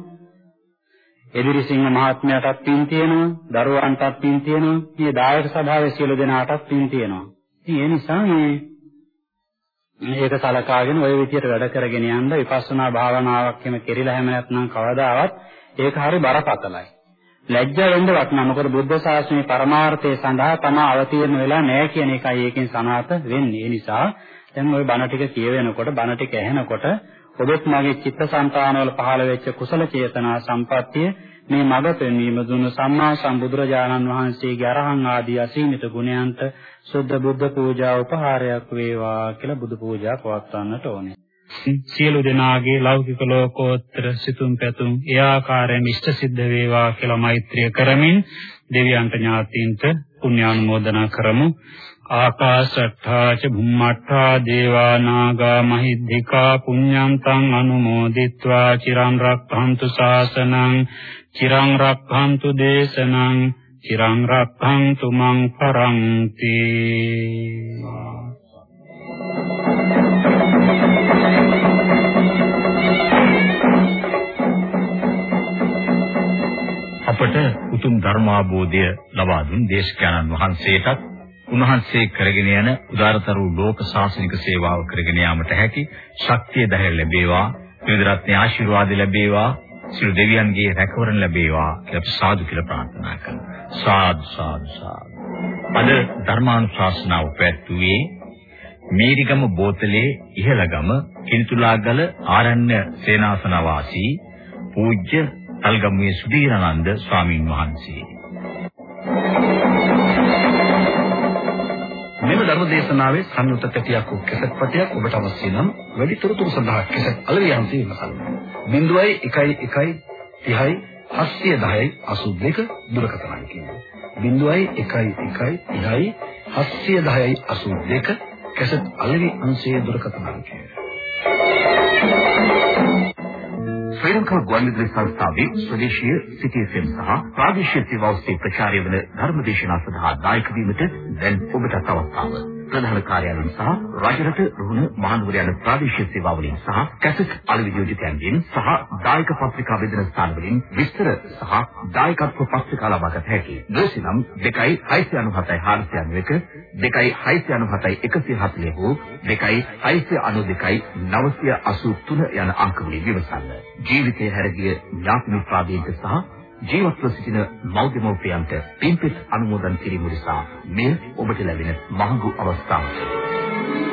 එදිරිසිංහ මහත්මයාටත් පින් තියෙනවා, දරුවන්ටත් පින් තියෙනවා, මේ දායක සභාවේ සියලු දෙනාටත් පින් තියෙනවා. ඉතින් ඒ නිසා මේ මේක සලකාගෙන ওই විදිහට වැඩ කරගෙන යන්න විපස්සනා භාවනාවක් එහෙම කෙරිලා හැම නැත්නම් කවදාවත් ඒක හරි බරපතලයි. ලැජ්ජා වෙන්න වටනවා. මොකද බුද්ධ ශාසනයේ පරමාර්ථය සඳහා තමා අවතීර්ණ වෙලා නැහැ කියන එකයි ඒකෙන් සනාත වෙන්නේ. ඒ නිසා දැන් ওই බණ ටික කියවෙනකොට බණ ටික ඇහෙනකොට ඔබත් මගේ චිත්තසංතානවල පහළ වෙච්ච කුසල චේතනා සම්පත්තිය මේ මඟ පෙන්වීම දුන්න සම්මා සම්බුදුරජාණන් වහන්සේගේ අරහං ආදී අසීමිත ගුණයන්ට සුද්ධ බුද්ධ පූජා උපහාරයක් වේවා කියලා බුදු පූජා පවත්වන්නට ඕනේ. සියලු දෙනාගේ ලෞකික ලෝකෝත්තර සිතුම් පැතුම් ඒ ආකාරයෙන් ඉෂ්ට සිද්ධ වේවා කියලා මෛත්‍රිය කරමින් දෙවියන්ට ඥාතීන්ට පුණ්‍යානුමෝදනා කරමු. ආකාශට්ඨා ච භුම්මට්ඨා දේවා නාග මහිද්దికා පුඤ්ඤන්තං අනුමෝදිත්වා. චිරන් රක්ඛන්තු ශාසනං චිරන් රක්ඛන්තු දේශනං චිරන් රක්ඛන්තු මං පරන්ති. අපට උතුම් ධර්මාභෝධය ලබා දුන් දේශකයන්න් වහන්සේටත් උන්වහන්සේ කරගෙන යන උදාරතරු ලෝක ශාසනික සේවාව කරගෙන යාමට හැකි ශක්තිය ධෛර්ය ලැබේවා පිළිදරත්න ආශිර්වාද ලැබේවා සියලු දෙවියන්ගේ රැකවරණ ලැබේවා කියලා සාදු කියලා ප්‍රාර්ථනා කරනවා. සාදු සාදු සාදු. අද ධර්මානුශාසනාව පැවැත්වුවේ මේරිගම බෝතලේ ඉහළගම කින්තුලාගල ආරණ්‍ය සේනාසන වාසී පූජ්‍ය අල්ගමුවේ සුදීරානන්ද ස්වාමින් වහන්සේ මෙම ධර්ම දේශනාවේ සංයුත පැටියක් වූ කෙසට් පටයක් ඔබට අවශ්‍ය නම් වැඩි තොරතුරු සඳහා කෙසට් අලවියන්සේ විමසන්න. 0111 30 710 82 දුරකථන අංකය. 0111 30 710 82 කෙසට් අලවි අංශයේ දුරකථන අංකය. ශ්‍රී ලංකා ගුවන්විදුලි සංස්ථාවේ ස්වදේශීය සිටි FM සහ ප්‍රාදේශීය සේවා ඔස්සේ ප්‍රචාරය වන ධර්මදේශනා සඳහා දායක වීමට දැන් ඔබට අවස්ථාව. ප්‍රධාන කාර්යාලයෙන් සහ රජරට රුහුණ මහනුවර යන ප්‍රාදේශීය සේවාවලින් සහ කැසට් අලවිදියෝජිතයන්ගෙන් සහ දායක පත්‍රිකා බෙදෙන ස්ථානවලින් විස්තර සහ දායකත්ව පත්‍රිකා ලබා ගත හැකියි. දෝෂිනම් 2.697 491 2.697 140 හෝ 2.692 983 යන අංක වලින් විමසන්න. ජීවිතය හැරගිය ඥාති මිත්‍රාදීන්ට සහ ජීවත්ව සිටින මෞද්‍යමෝපියන්ට පින්පෙත් අනුමෝදන් කිරීම නිසා මෙය ඔබට ලැබෙන මහඟු අවස්ථාවක්.